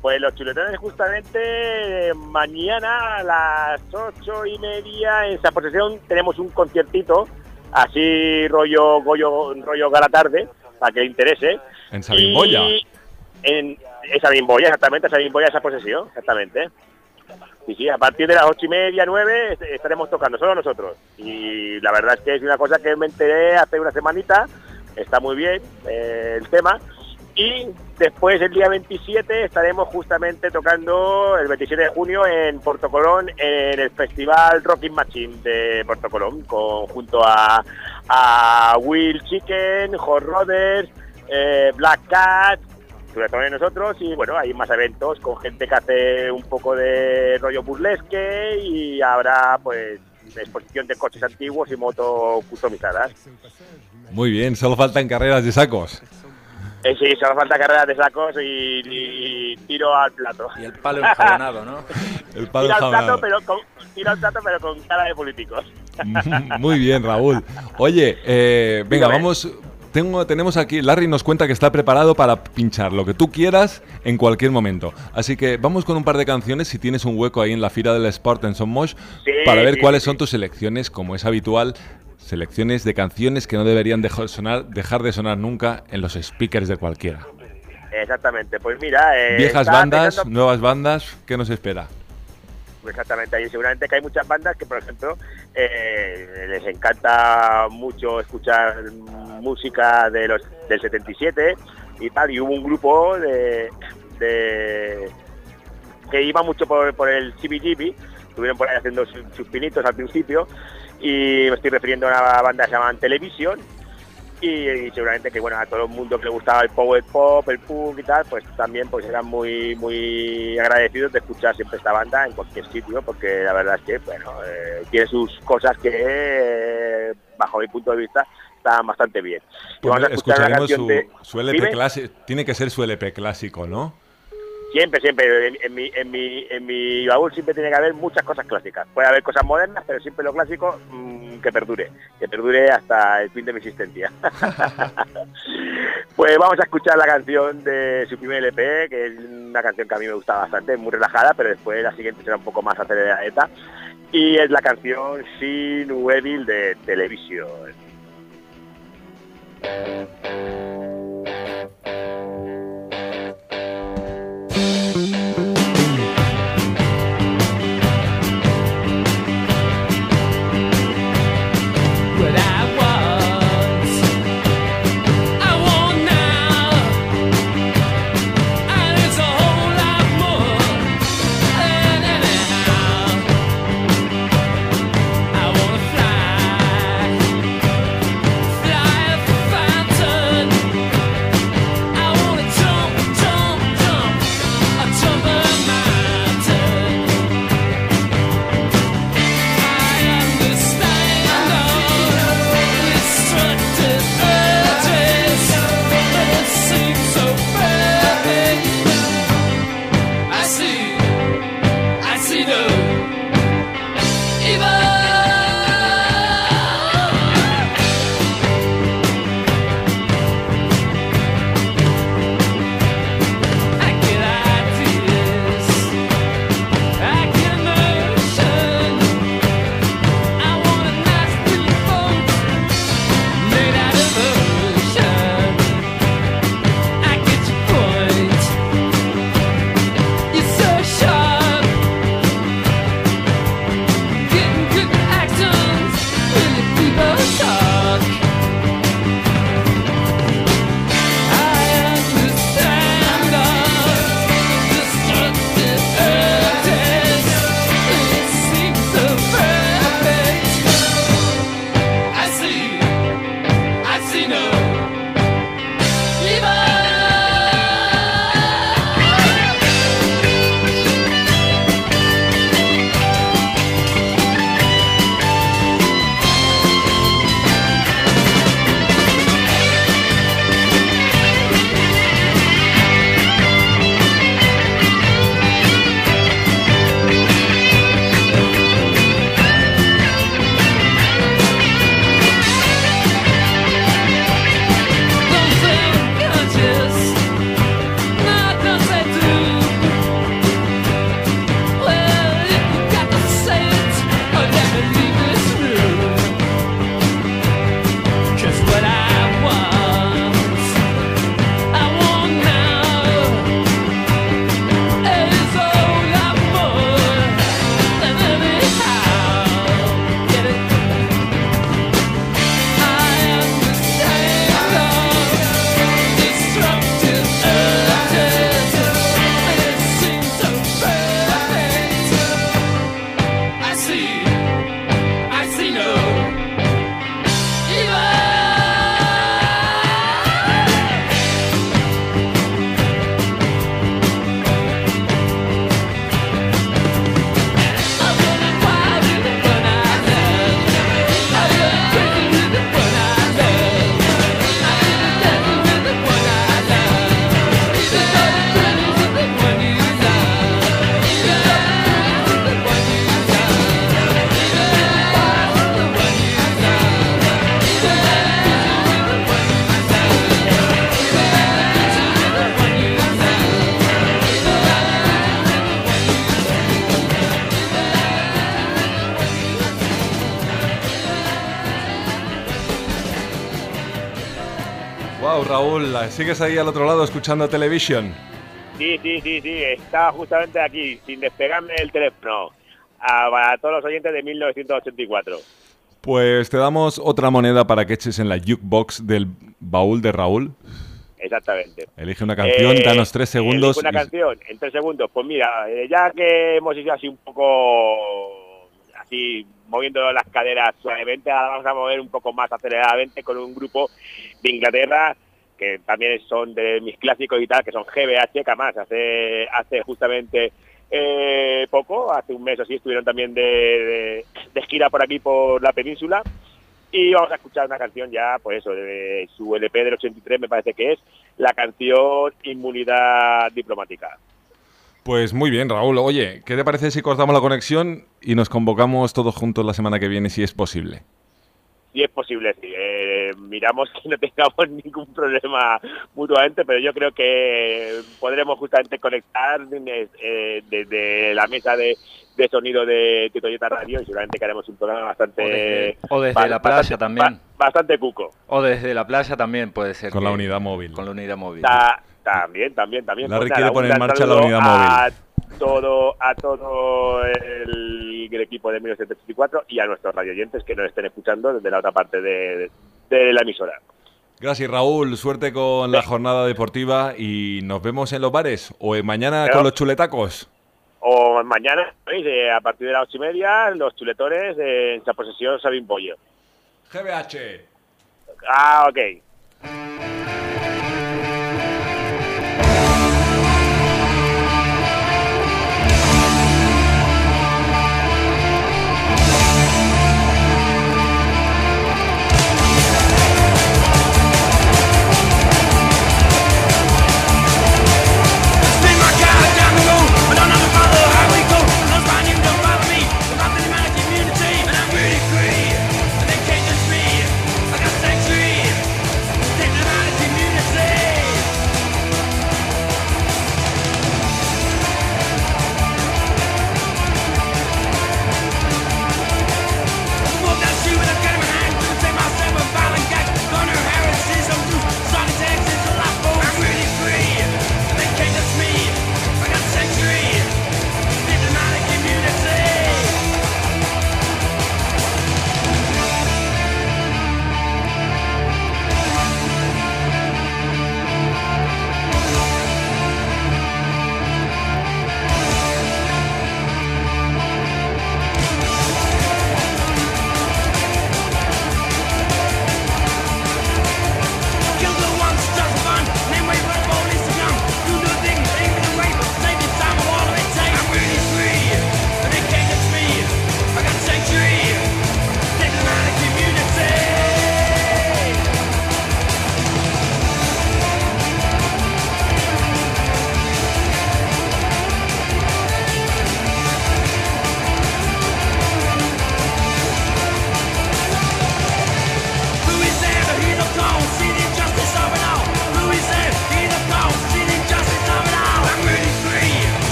Pues los chuletones justamente mañana a las ocho y media en esa posesión tenemos un conciertito, así rollo Goyo, rollo gala tarde, para que le interese. En Sabimboya. Y En esa bimboya, exactamente, esa bimboya, esa posesión, exactamente. Y sí, a partir de las ocho y media, nueve, est- estaremos tocando, solo nosotros. Y la verdad es que es una cosa que me enteré hace una semanita, está muy bien eh, el tema. Y después, el día 27, estaremos justamente tocando, el 27 de junio, en Puerto Colón, en el Festival Rocking Machine de Puerto Colón, con, junto a, a Will Chicken, Hot Rodders, eh, Black Cat, sobre todo de nosotros y bueno, hay más eventos con gente que hace un poco de rollo burlesque y habrá pues exposición de coches antiguos y motos customizadas. Muy bien, solo faltan carreras de sacos. Eh, sí, solo falta carreras de sacos y, y tiro al plato. Y el palo enjabonado, ¿no? El palo tiro al plato, pero con, tiro al plato, pero con cara de políticos. Muy bien, Raúl. Oye, eh, venga, Dígame. vamos. Tengo, tenemos aquí, Larry nos cuenta que está preparado para pinchar lo que tú quieras en cualquier momento. Así que vamos con un par de canciones si tienes un hueco ahí en la Fira del Sport en Somos Sí, para ver sí, cuáles sí. son tus selecciones, como es habitual, selecciones de canciones que no deberían dejar, sonar, dejar de sonar nunca en los speakers de cualquiera. Exactamente, pues mira... eh, Viejas bandas, pensando- nuevas bandas, ¿qué nos espera? Exactamente, ahí seguramente que hay muchas bandas que, por ejemplo, eh, les encanta mucho escuchar música de los del 77 y tal, y hubo un grupo de, que iba mucho por, por el CBGB, estuvieron por ahí haciendo sus, sus pinitos al principio, y me estoy refiriendo a una banda que se llama Television, y, y seguramente que bueno a todo el mundo que le gustaba el power pop, el punk y tal, pues también pues eran muy muy agradecidos de escuchar siempre esta banda en cualquier sitio, porque la verdad es que bueno eh, tiene sus cosas que eh, bajo mi punto de vista están bastante bien. Pues vamos a escuchar escucharemos canción su, de su LP. Tiene que ser su LP clásico, ¿no? Siempre, siempre. En, en mi, en, mi, en mi baúl siempre tiene que haber muchas cosas clásicas. Puede haber cosas modernas, pero siempre lo clásico mm, que perdure. Que perdure hasta el fin de mi existencia. pues vamos a escuchar la canción de su primer LP, que es una canción que a mí me gusta bastante, muy relajada, pero después la siguiente será un poco más acelerada. Y es la canción Sin Evil de Televisión. Raúl, ¿sigues ahí al otro lado escuchando televisión? Sí, sí, sí, sí, estaba justamente aquí, sin despegarme del teléfono, a, todos los oyentes de 1984. Pues te damos otra moneda para que eches en la jukebox del baúl de Raúl. Exactamente. Elige una canción, Eh, danos tres segundos. elijo Una y- canción en tres segundos. Pues mira, eh, ya que hemos ido así un poco, así moviendo las caderas suavemente, ahora vamos a mover un poco más aceleradamente con un grupo de Inglaterra que también son de mis clásicos y tal, que son GBH, que además hace, hace justamente eh, poco, hace un mes o así, estuvieron también de, de- de gira por aquí, por la península. Y vamos a escuchar una canción ya, pues eso, de su LP del 83 me parece que es, la canción Inmunidad Diplomática. Pues muy bien, Raúl. Oye, ¿qué te parece si cortamos la conexión y nos convocamos todos juntos la semana que viene, si es posible? Si es posible, sí. Eh, miramos que no tengamos ningún problema mutuamente, pero yo creo que podremos justamente conectar eh, desde la mesa de, de sonido de Titoyeta Radio y seguramente que haremos un programa bastante... O desde, o desde la playa bastante- también. ba- bastante cuco. O desde la playa también puede ser. Con la unidad móvil. Con la unidad móvil. Ta- también, también, también. Larry Pues nada, poner en marcha la unidad a Todo, a todo el, el equipo de 1984 y a nuestros radioyentes que nos estén escuchando desde la otra parte de, de la emisora. Gracias, Raúl. Suerte con la jornada deportiva y nos vemos en los bares o en mañana Claro. con los chuletacos. O mañana, ¿veis? Eh, a partir de las ocho y media, los chuletones eh, en San Posesión Sabin Pollo. GBH. Ah, ok.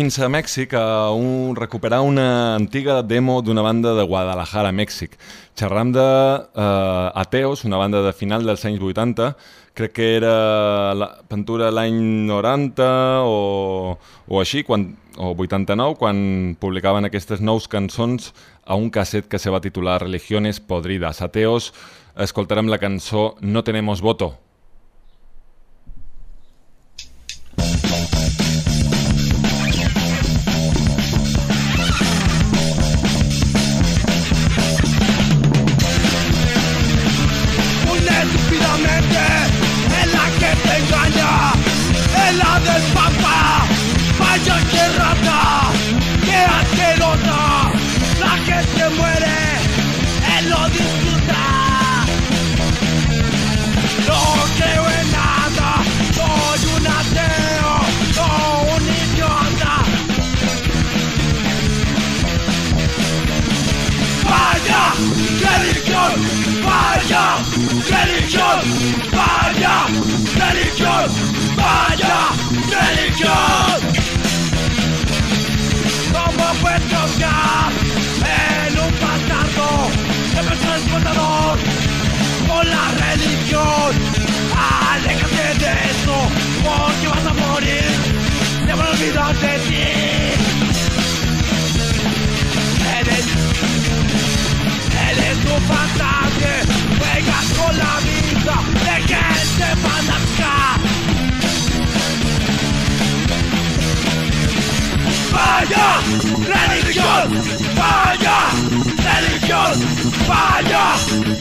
Fins a Mèxic a un, recuperar una antiga demo d'una banda de Guadalajara, Mèxic. Xerram de eh, Ateos, una banda de final dels anys 80, crec que era la pintura l'any 90 o, o així, quan, o 89, quan publicaven aquestes nous cançons a un casset que se va titular Religiones Podridas. Ateos, escoltarem la cançó No Tenemos Voto. Vaya, religión, vaya, religión. ¿Cómo puedes confiar en un bastardo que pensó explotador por la religión? Aléjate de eso, porque vas a morir, se van a olvidar de ti. Eres, eres un fantasma, juegas con la vida ¡Que se van a acá! ¡Vaya religión! ¡Vaya religión! ¡Vaya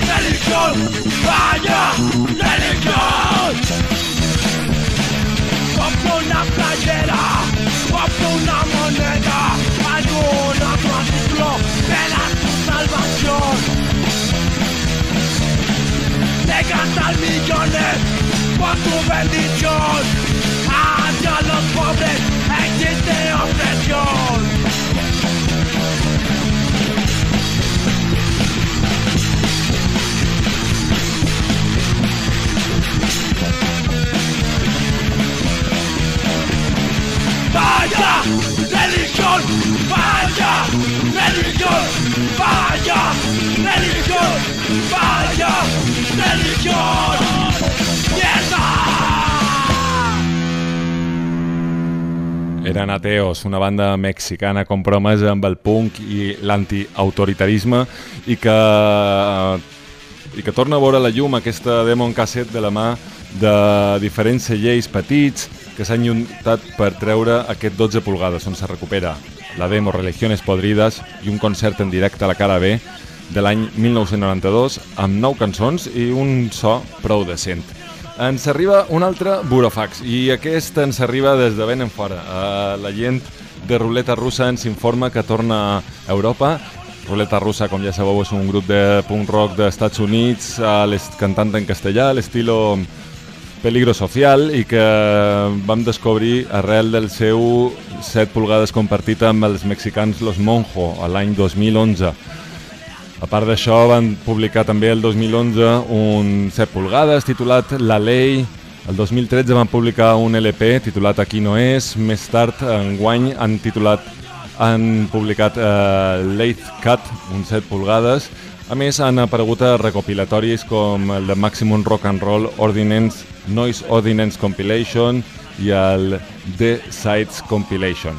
religión! ¡Vaya religión! ¡Va una playera! ¡Va una moneda! ¡Va por una más bloque! Tu salvación! De gastar millones por tu bendición. Hacia los pobres existe opresión. Vaya religión, vaya religión, vaya religión, vaya religión. Eren Ateos, una banda mexicana compromesa amb el punk i l'antiautoritarisme i que, i que torna a veure la llum aquesta demo en casset de la mà de diferents cellers petits que s'han juntat per treure aquest 12 pulgades on se recupera la demo Religiones Podrides i un concert en directe a la cara B de l'any 1992 amb nou cançons i un so prou decent. Ens arriba un altre burofax i aquest ens arriba des de ben en fora. Uh, la gent de Ruleta Russa ens informa que torna a Europa. Ruleta Russa, com ja sabeu, és un grup de punk rock dels Estats Units, uh, cantant en castellà, l'estilo Peligro Social i que vam descobrir arrel del seu 7 pulgades compartit amb els mexicans Los Monjo l'any 2011. A part d'això, van publicar també el 2011 un 7 pulgades titulat La Ley. El 2013 van publicar un LP titulat Aquí no és. Més tard, enguany, han titulat han publicat eh, Late Cut, un 7 pulgades. A més, han aparegut a recopilatoris com el de Maximum Rock and Roll Ordinance, Noise Ordinance Compilation i el The Sides Compilation.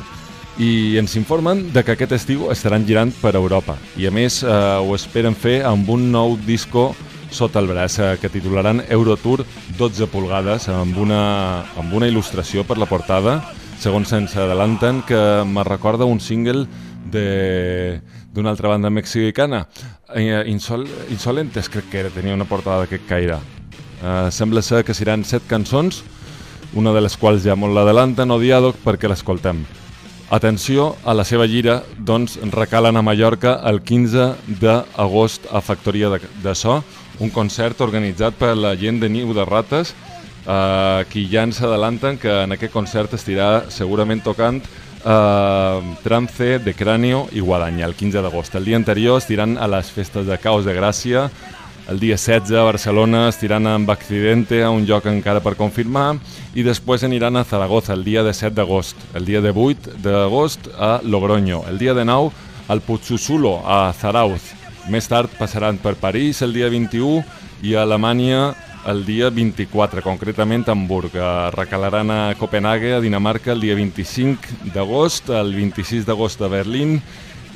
I ens informen de que aquest estiu estaran girant per Europa. I a més eh, ho esperen fer amb un nou disco sota el braç eh, que titularan Eurotour 12 pulgades amb una, amb una il·lustració per la portada. Segons ens adelanten que me recorda un single de d'una altra banda mexicana eh, Insol, Insolentes crec que era, tenia una portada d'aquest caire eh, sembla ser que seran set cançons una de les quals ja molt l'adelanten Odiado perquè l'escoltem. Atenció a la seva gira, doncs recalen a Mallorca el 15 d'agost a Factoria de, de So, un concert organitzat per la gent de Niu de Rates, eh, qui ja ens adelanten que en aquest concert estirà segurament tocant eh, Trance de Cráneo i Guadanya. El 15 d'agost. El dia anterior estiran a les festes de Caos de Gràcia, el dia 16 a Barcelona estiran amb Accidente a un lloc encara per confirmar. I després aniran a Zaragoza el dia de 7 d'agost, el dia de 8 d'agost a Logroño, el dia de 9 al Puigsusulo a Zarauz. Més tard passaran per París el dia 21 i a Alemanya el dia 24, concretament a Hamburg. Recalaran a Copenhague, a Dinamarca, el dia 25 d'agost, el 26 d'agost a Berlín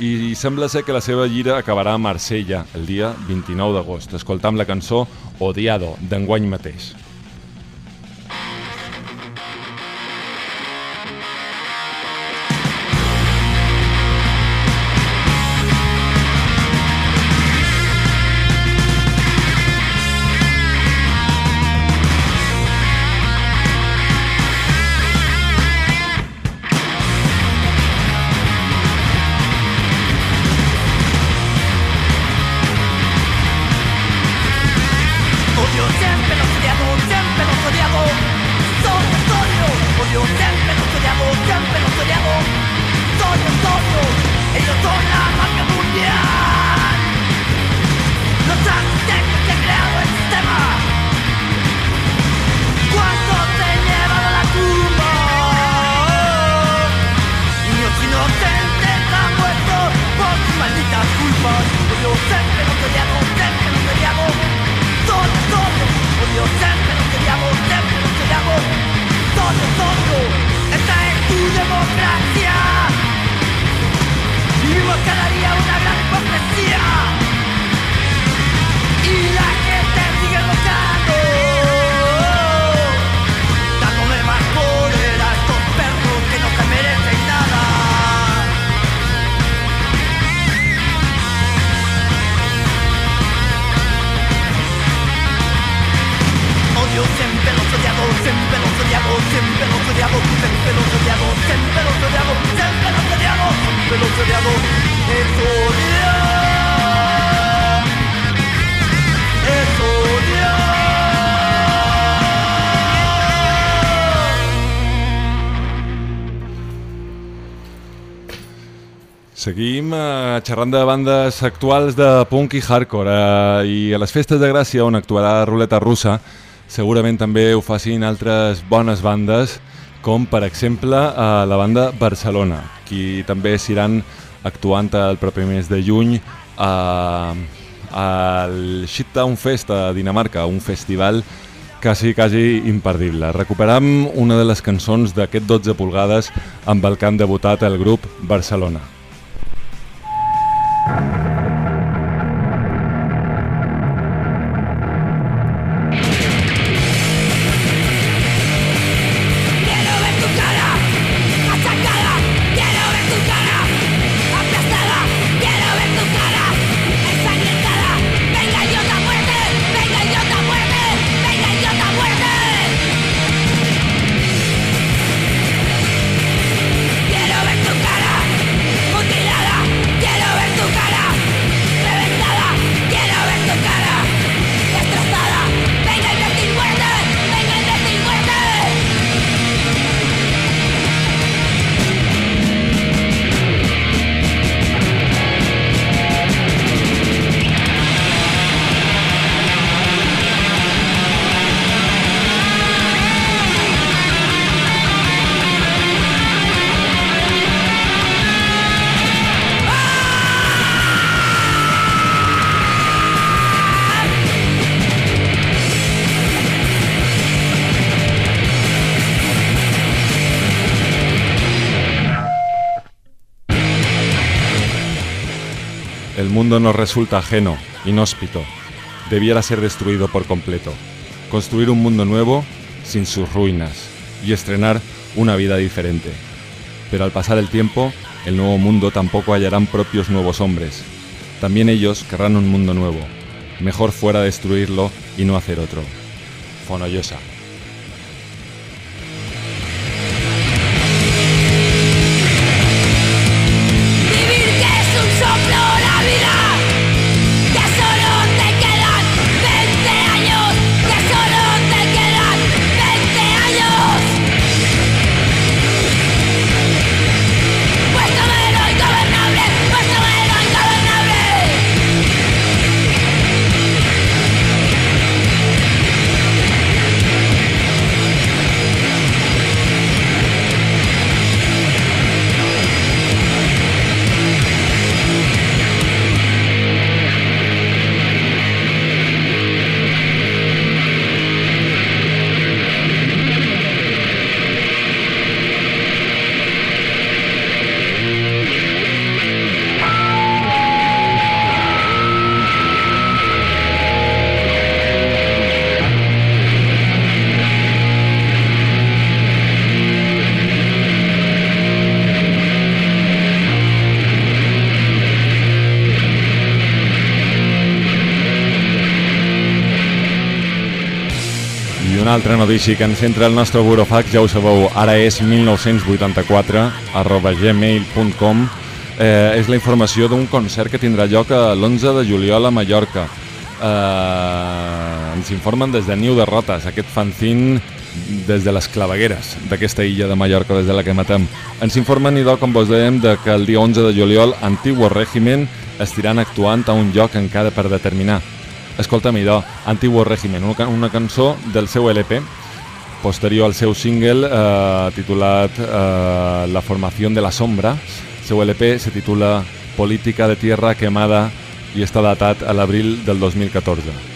i sembla ser que la seva gira acabarà a Marsella el dia 29 d'agost. Escoltam la cançó Odiado, d'enguany mateix. Xerrant de bandes actuals de punk i hardcore eh, i a les festes de Gràcia on actuarà Ruleta Russa segurament també ho facin altres bones bandes com per exemple eh, la banda Barcelona qui també s'iran actuant el proper mes de juny a, al Shittown Fest a Dinamarca, un festival quasi, quasi imperdible. Recuperam una de les cançons d'aquest 12 pulgades amb el que han debutat el grup Barcelona. Mundo nos resulta ajeno, inhóspito. Debiera ser destruido por completo. Construir un mundo nuevo sin sus ruinas y estrenar una vida diferente. Pero al pasar el tiempo, el nuevo mundo tampoco hallarán propios nuevos hombres. También ellos querrán un mundo nuevo. Mejor fuera destruirlo y no hacer otro. Fonollosa. I una altra notícia que ens entra al nostre burofax, ja ho sabeu, ara és 1984, arroba gmail.com, eh, és la informació d'un concert que tindrà lloc a l'11 de juliol a Mallorca. Eh, ens informen des de Niu de Rotes, aquest fanzín des de les clavegueres d'aquesta illa de Mallorca, des de la que matem. Ens informen, idò, com vos dèiem, de que el dia 11 de juliol Antiguo Régimen estiran actuant a un lloc encara per determinar. Escolta'm, idò, Antiguo Régimen, una, una cançó del seu LP, posterior al seu single eh, titulat eh, La formación de la sombra. El seu LP se titula Política de Tierra Quemada i està datat a l'abril del 2014.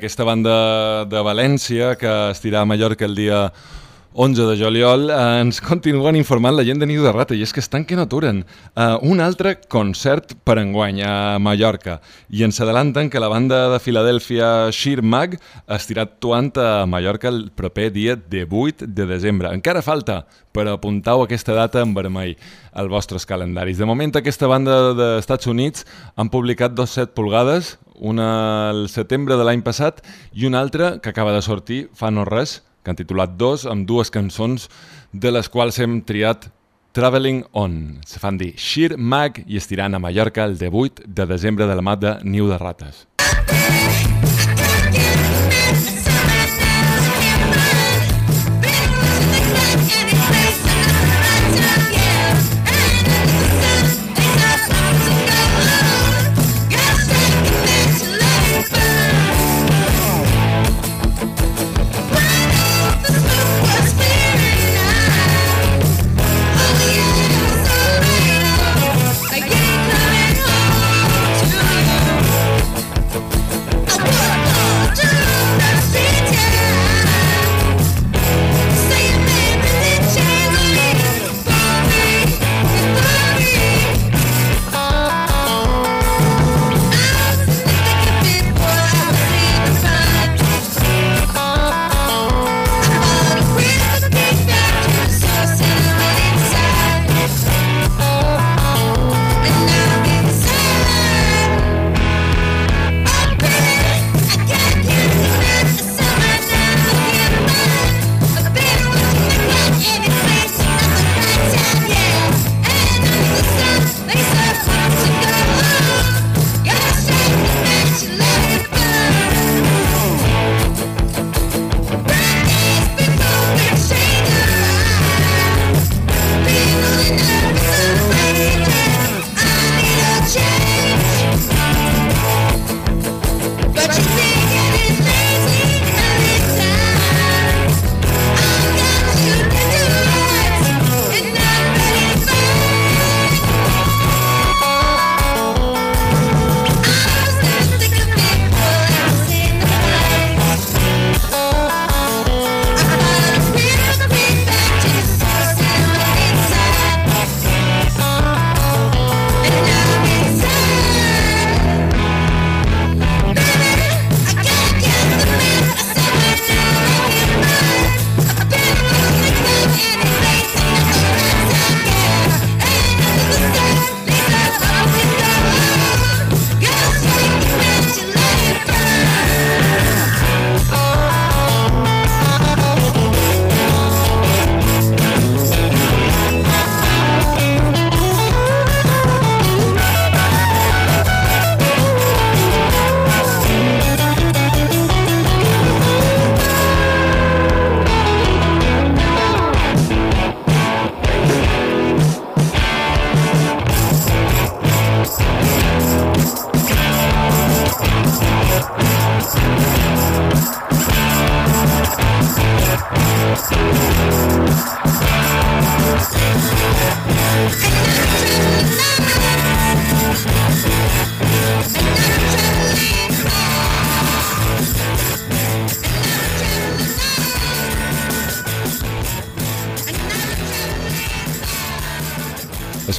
D'aquesta banda de València que estirà a Mallorca el dia 11 de juliol, eh, ens continuen informant la gent de Niu de Rata i és que estan que no aturen. Eh, un altre concert per enguany a Mallorca i ens adelanten que la banda de Filadèlfia Sheer Mag estirà actuant a Mallorca el proper dia 18 de desembre. Encara falta, però apuntau aquesta data en vermell als vostres calendaris. De moment aquesta banda dels Estats Units han publicat dos 7 pulgades, una al setembre de l'any passat i una altra que acaba de sortir fa no res, que han titulat dos, amb dues cançons, de les quals hem triat Traveling On. Se fan dir Sheer Mag i estiran a Mallorca el 18 de desembre de la mà de Niu de Rates.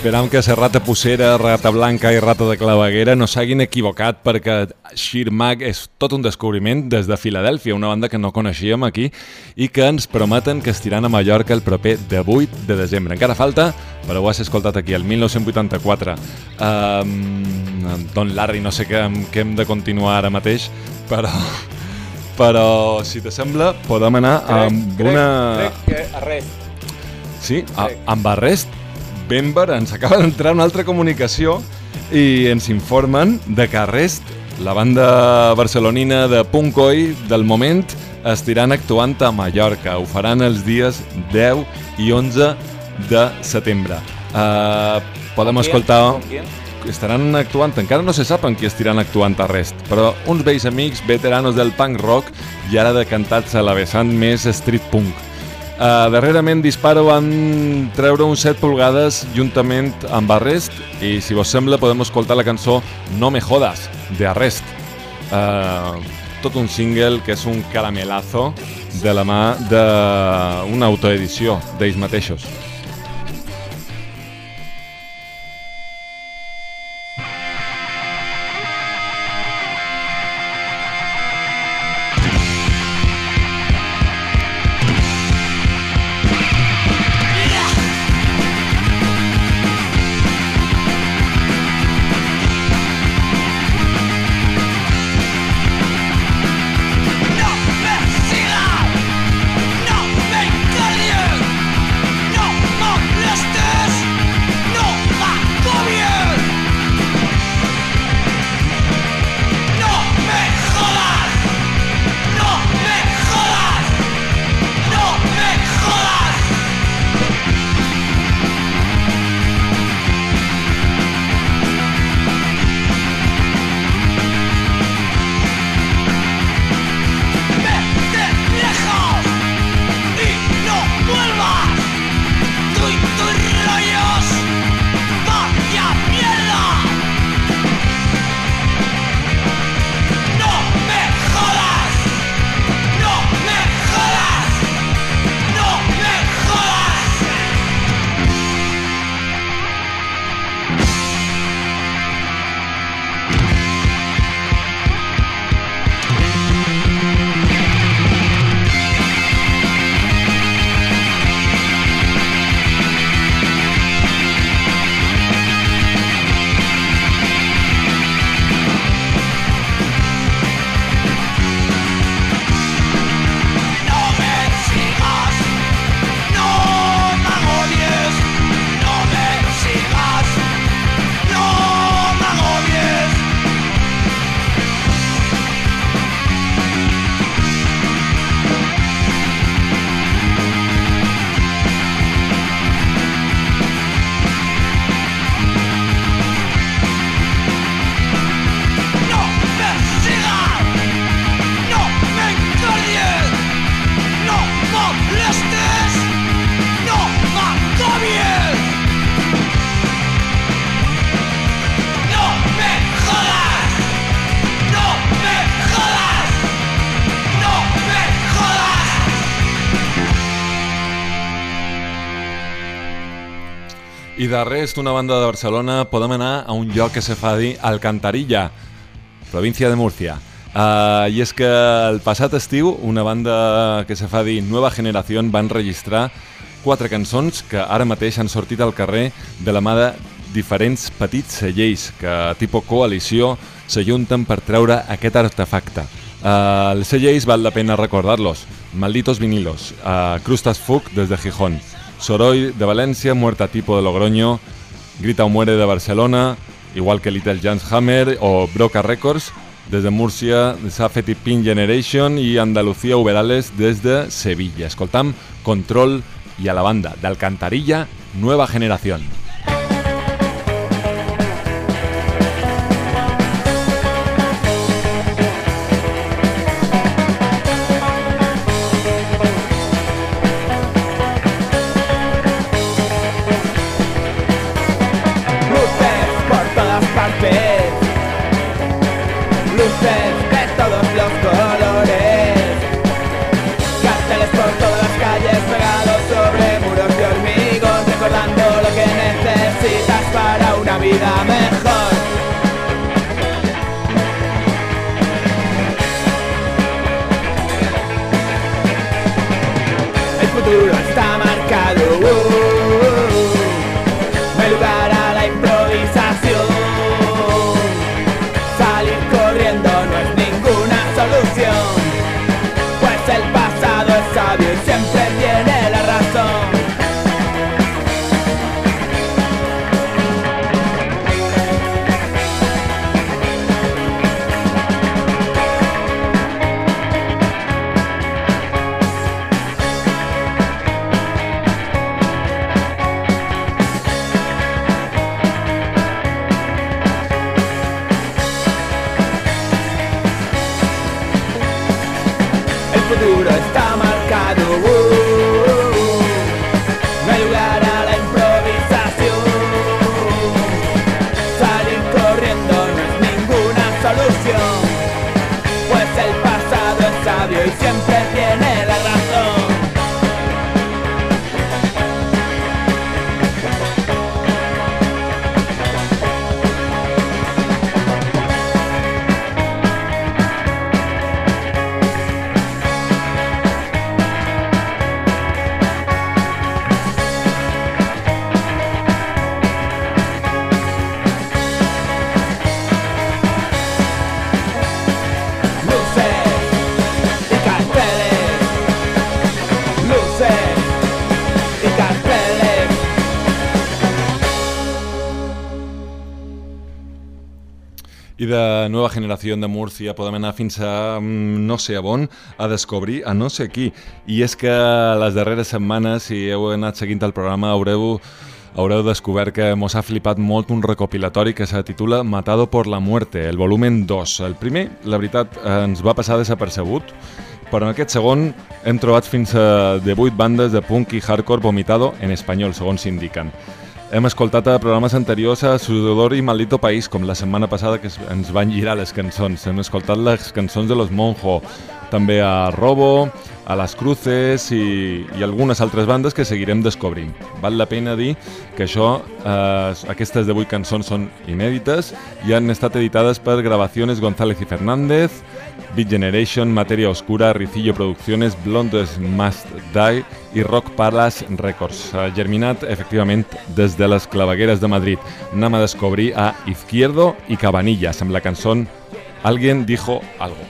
Esperam que la rata pucera, rata blanca i rata de claveguera no s'hagin equivocat perquè Sheer Mag és tot un descobriment des de Filadèlfia, una banda que no coneixíem aquí i que ens prometen que estiran a Mallorca el proper 18 de desembre. Encara falta, però ho has escoltat aquí, el 1984. Um, Don Larry, no sé què, què hem de continuar ara mateix, però, però si te sembla, podem anar amb una... Crec que arrest. Sí, a, amb Arrest, Bember ens acaba d'entrar una altra comunicació i ens informen de que Arrest, la banda barcelonina de punk oi del moment, estiran actuant a Mallorca. Ho faran els dies 10 i 11 de setembre. Uh, podem ¿Con quién? escoltar... Estaran actuant, encara no se sap en qui estiran actuant a Rest, però uns vells amics veteranos del punk rock i ara decantats a la vessant més street punk. Uh, darrerament Disparo van treure un 7 pulgades juntament amb Arrest i si vos sembla podem escoltar la cançó No me jodas, de Arrest. Uh, tot un single que és un caramelazo de la mà d'una autoedició d'ells mateixos. I de rest, una banda de Barcelona, podem anar a un lloc que se fa dir Alcantarilla, província de Múrcia. Uh, I és que el passat estiu una banda que se fa dir Nueva Generación va enregistrar quatre cançons que ara mateix han sortit al carrer de la mà de diferents petits cellers que, tipus coalició, s'ajunten per treure aquest artefacte. Uh, els cellers val la pena recordar-los. Malditos Vinilos, uh, Crustas Fuc des de Gijón, Soroll de València, Muerta Tipo de Logroño, Grita o Muere de Barcelona, igual que Little Giants Hammer o Broca Records, des de Múrcia, Safety Pin Generation i Andalucía Uberales des de Sevilla. Escoltam Control i a la banda d'Alcantarilla, Nueva Generación. Generació de Múrcia podem anar fins a mm, no sé a on, a descobrir a no sé qui. I és que les darreres setmanes, si heu anat seguint el programa, haureu, haureu descobert que mos ha flipat molt un recopilatori que se titula Matado por la muerte, el volumen 2. El primer, la veritat, ens va passar desapercebut, però en aquest segon hem trobat fins a 18 bandes de punk i hardcore vomitado en espanyol, segons s'indiquen. Hem escoltat a programes anteriors a Sudor i Maldito País, com la setmana passada que ens van girar les cançons. Hem escoltat les cançons de Los Monjo, també a Robo, a Las Cruces i, i algunes altres bandes que seguirem descobrint. Val la pena dir que això, eh, aquestes de 8 cançons són inèdites i han estat editades per Gravaciones González i Fernández, Beat Generation, Materia Oscura, Ricillo Producciones, Blondes Must Die i Rock Palace Records. Germinat, efectivament, des de les clavegueres de Madrid. Anem a descobrir a Izquierdo i Cabanillas amb la cançó Alguien dijo. Algo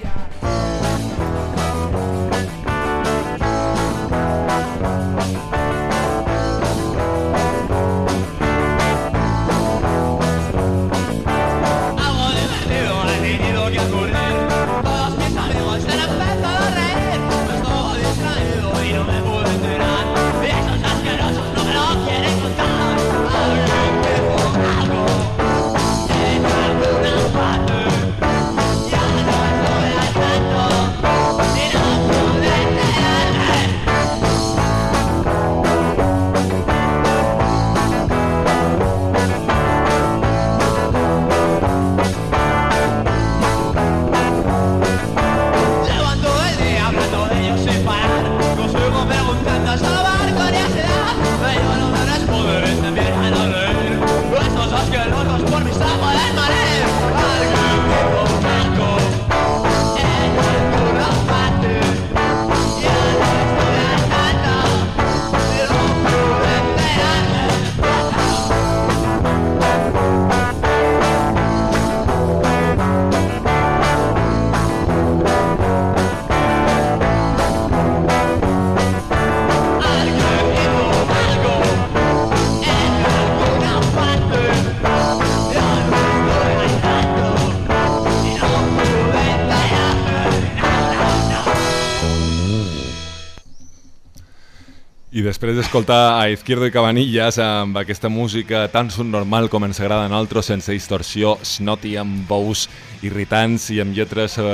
I després d'escoltar a Izquierdo i Cabanillas amb aquesta música tan subnormal com ens agrada a nosaltres, sense distorsió, snotty, amb bous irritants i amb lletres eh,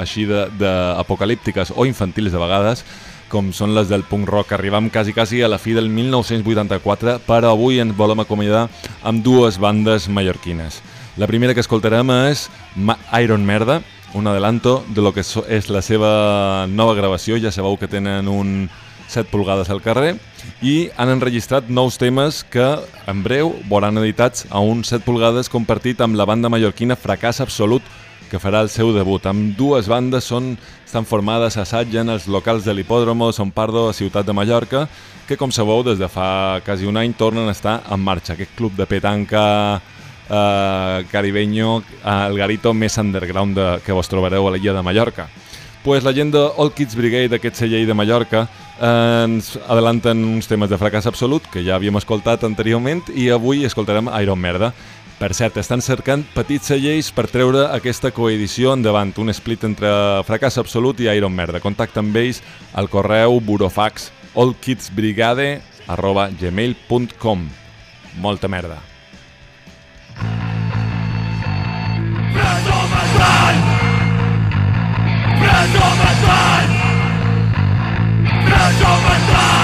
així d'apocalíptiques o infantils de vegades, com són les del punk rock. Arribam quasi, quasi a la fi del 1984, però avui ens volem acomiadar amb dues bandes mallorquines. La primera que escoltarem és Ma Iron Merda, un adelanto de lo que és la seva nova gravació. Ja sabeu que tenen un 7 pulgades al carrer, i han enregistrat nous temes que en breu veuran editats a un 7 pulgades compartit amb la banda mallorquina Fracàs Absolut, que farà el seu debut. Amb dues bandes són, estan formades, assatgen els locals de l'hipòdromo de Son Pardo a Ciutat de Mallorca, que com sabeu des de fa quasi un any tornen a estar en marxa. Aquest club de petanca eh, caribeño, el garito més underground de, que vos trobareu a l'illa de Mallorca. Pues la gent de All Kids Brigade d'aquest celler de Mallorca eh, ens adelanten uns temes de fracàs absolut que ja havíem escoltat anteriorment i avui escoltarem Iron Merda. Per cert, estan cercant petits cellers per treure aquesta coedició endavant, un split entre fracàs absolut i Iron Merda. Contacta amb ells al correu burofax allkidsbrigade arroba gmail.com Molta merda. Preso Transhumanism! Transhumanism!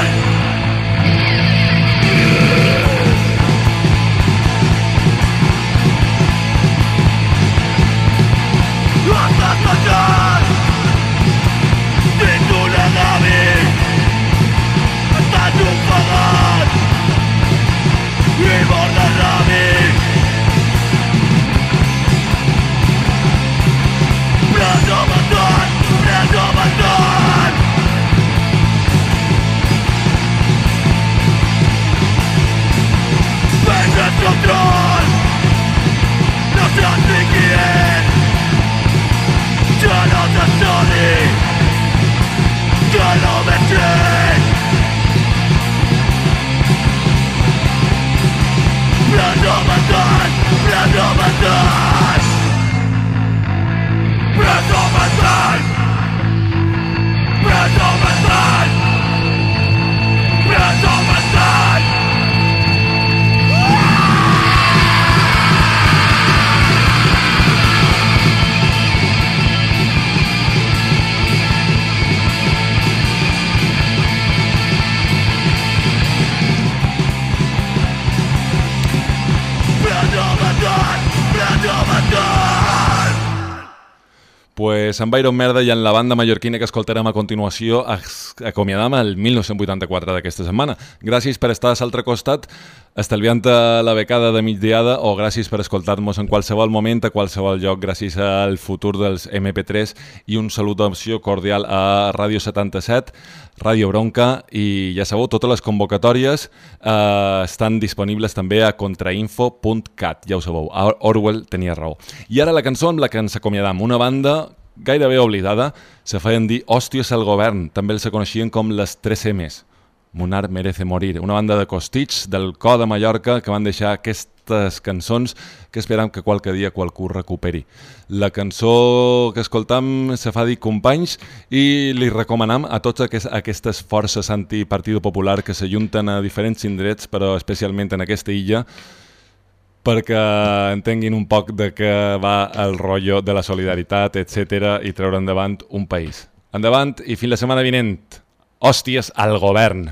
abandoned Pues amb Iron Merda i en la banda mallorquina que escoltarem a continuació acomiadam el 1984 d'aquesta setmana. Gràcies per estar a l'altre costat, estalviant la becada de migdiada o gràcies per escoltar-nos en qualsevol moment, a qualsevol lloc, gràcies al futur dels MP3 i un salutació cordial a Ràdio 77, Ràdio Bronca i ja sabeu, totes les convocatòries eh, estan disponibles també a contrainfo.cat, ja ho sabeu, Or- Orwell tenia raó. I ara la cançó amb la que ens acomiadam, una banda gairebé oblidada, se feien dir Hòsties al govern, també els coneixien com les 3 M's. Monar merece morir, una banda de costits del Co de Mallorca que van deixar aquestes cançons que esperam que qualque dia qualcú recuperi. La cançó que escoltam se fa dir Companys i li recomanam a aquests, aquestes forces antipartido popular que s'ajunten a diferents indrets, però especialment en aquesta illa, perquè entenguin un poc de què va el rotllo de la solidaritat, etc i treure endavant un país. Endavant i fins la setmana vinent. Hòsties al govern.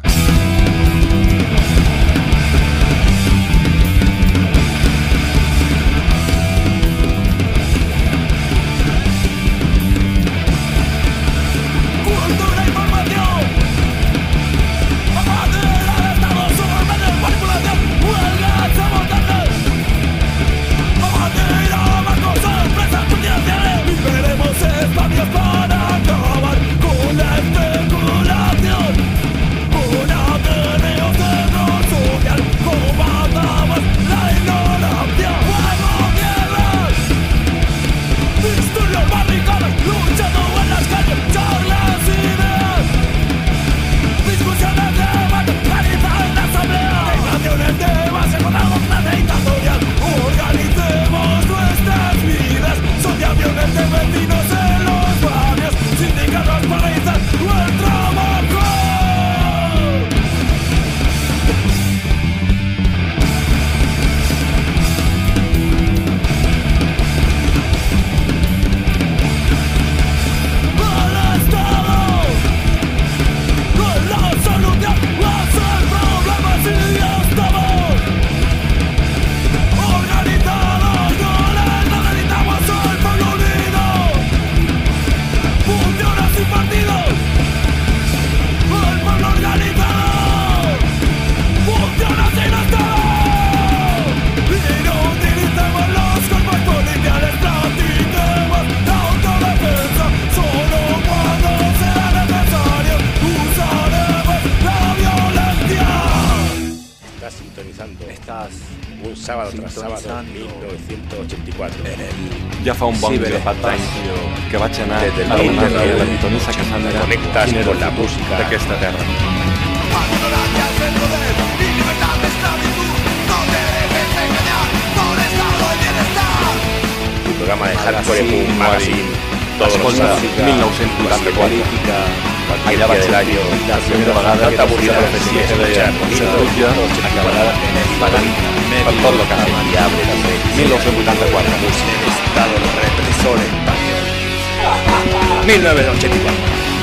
El Ja fa un bon grapat ciberespacio que vaig anar Des del a demanar Mediterrani, a la pitonissa que s'han d'anar Connectes quin era con el la futur música. d'aquesta terra. Tu programa de Hardcore Punk Magazine, todos los Escolta, sábados, 1984. política, cualquier Allà día vaig del ser año, la primera vegada no que t'avorriràs la de profecia que escuchar deia bonito, Satulla acabarà pagant per tot el que ha fet. variable también. 1984. Estado represor español. 1984.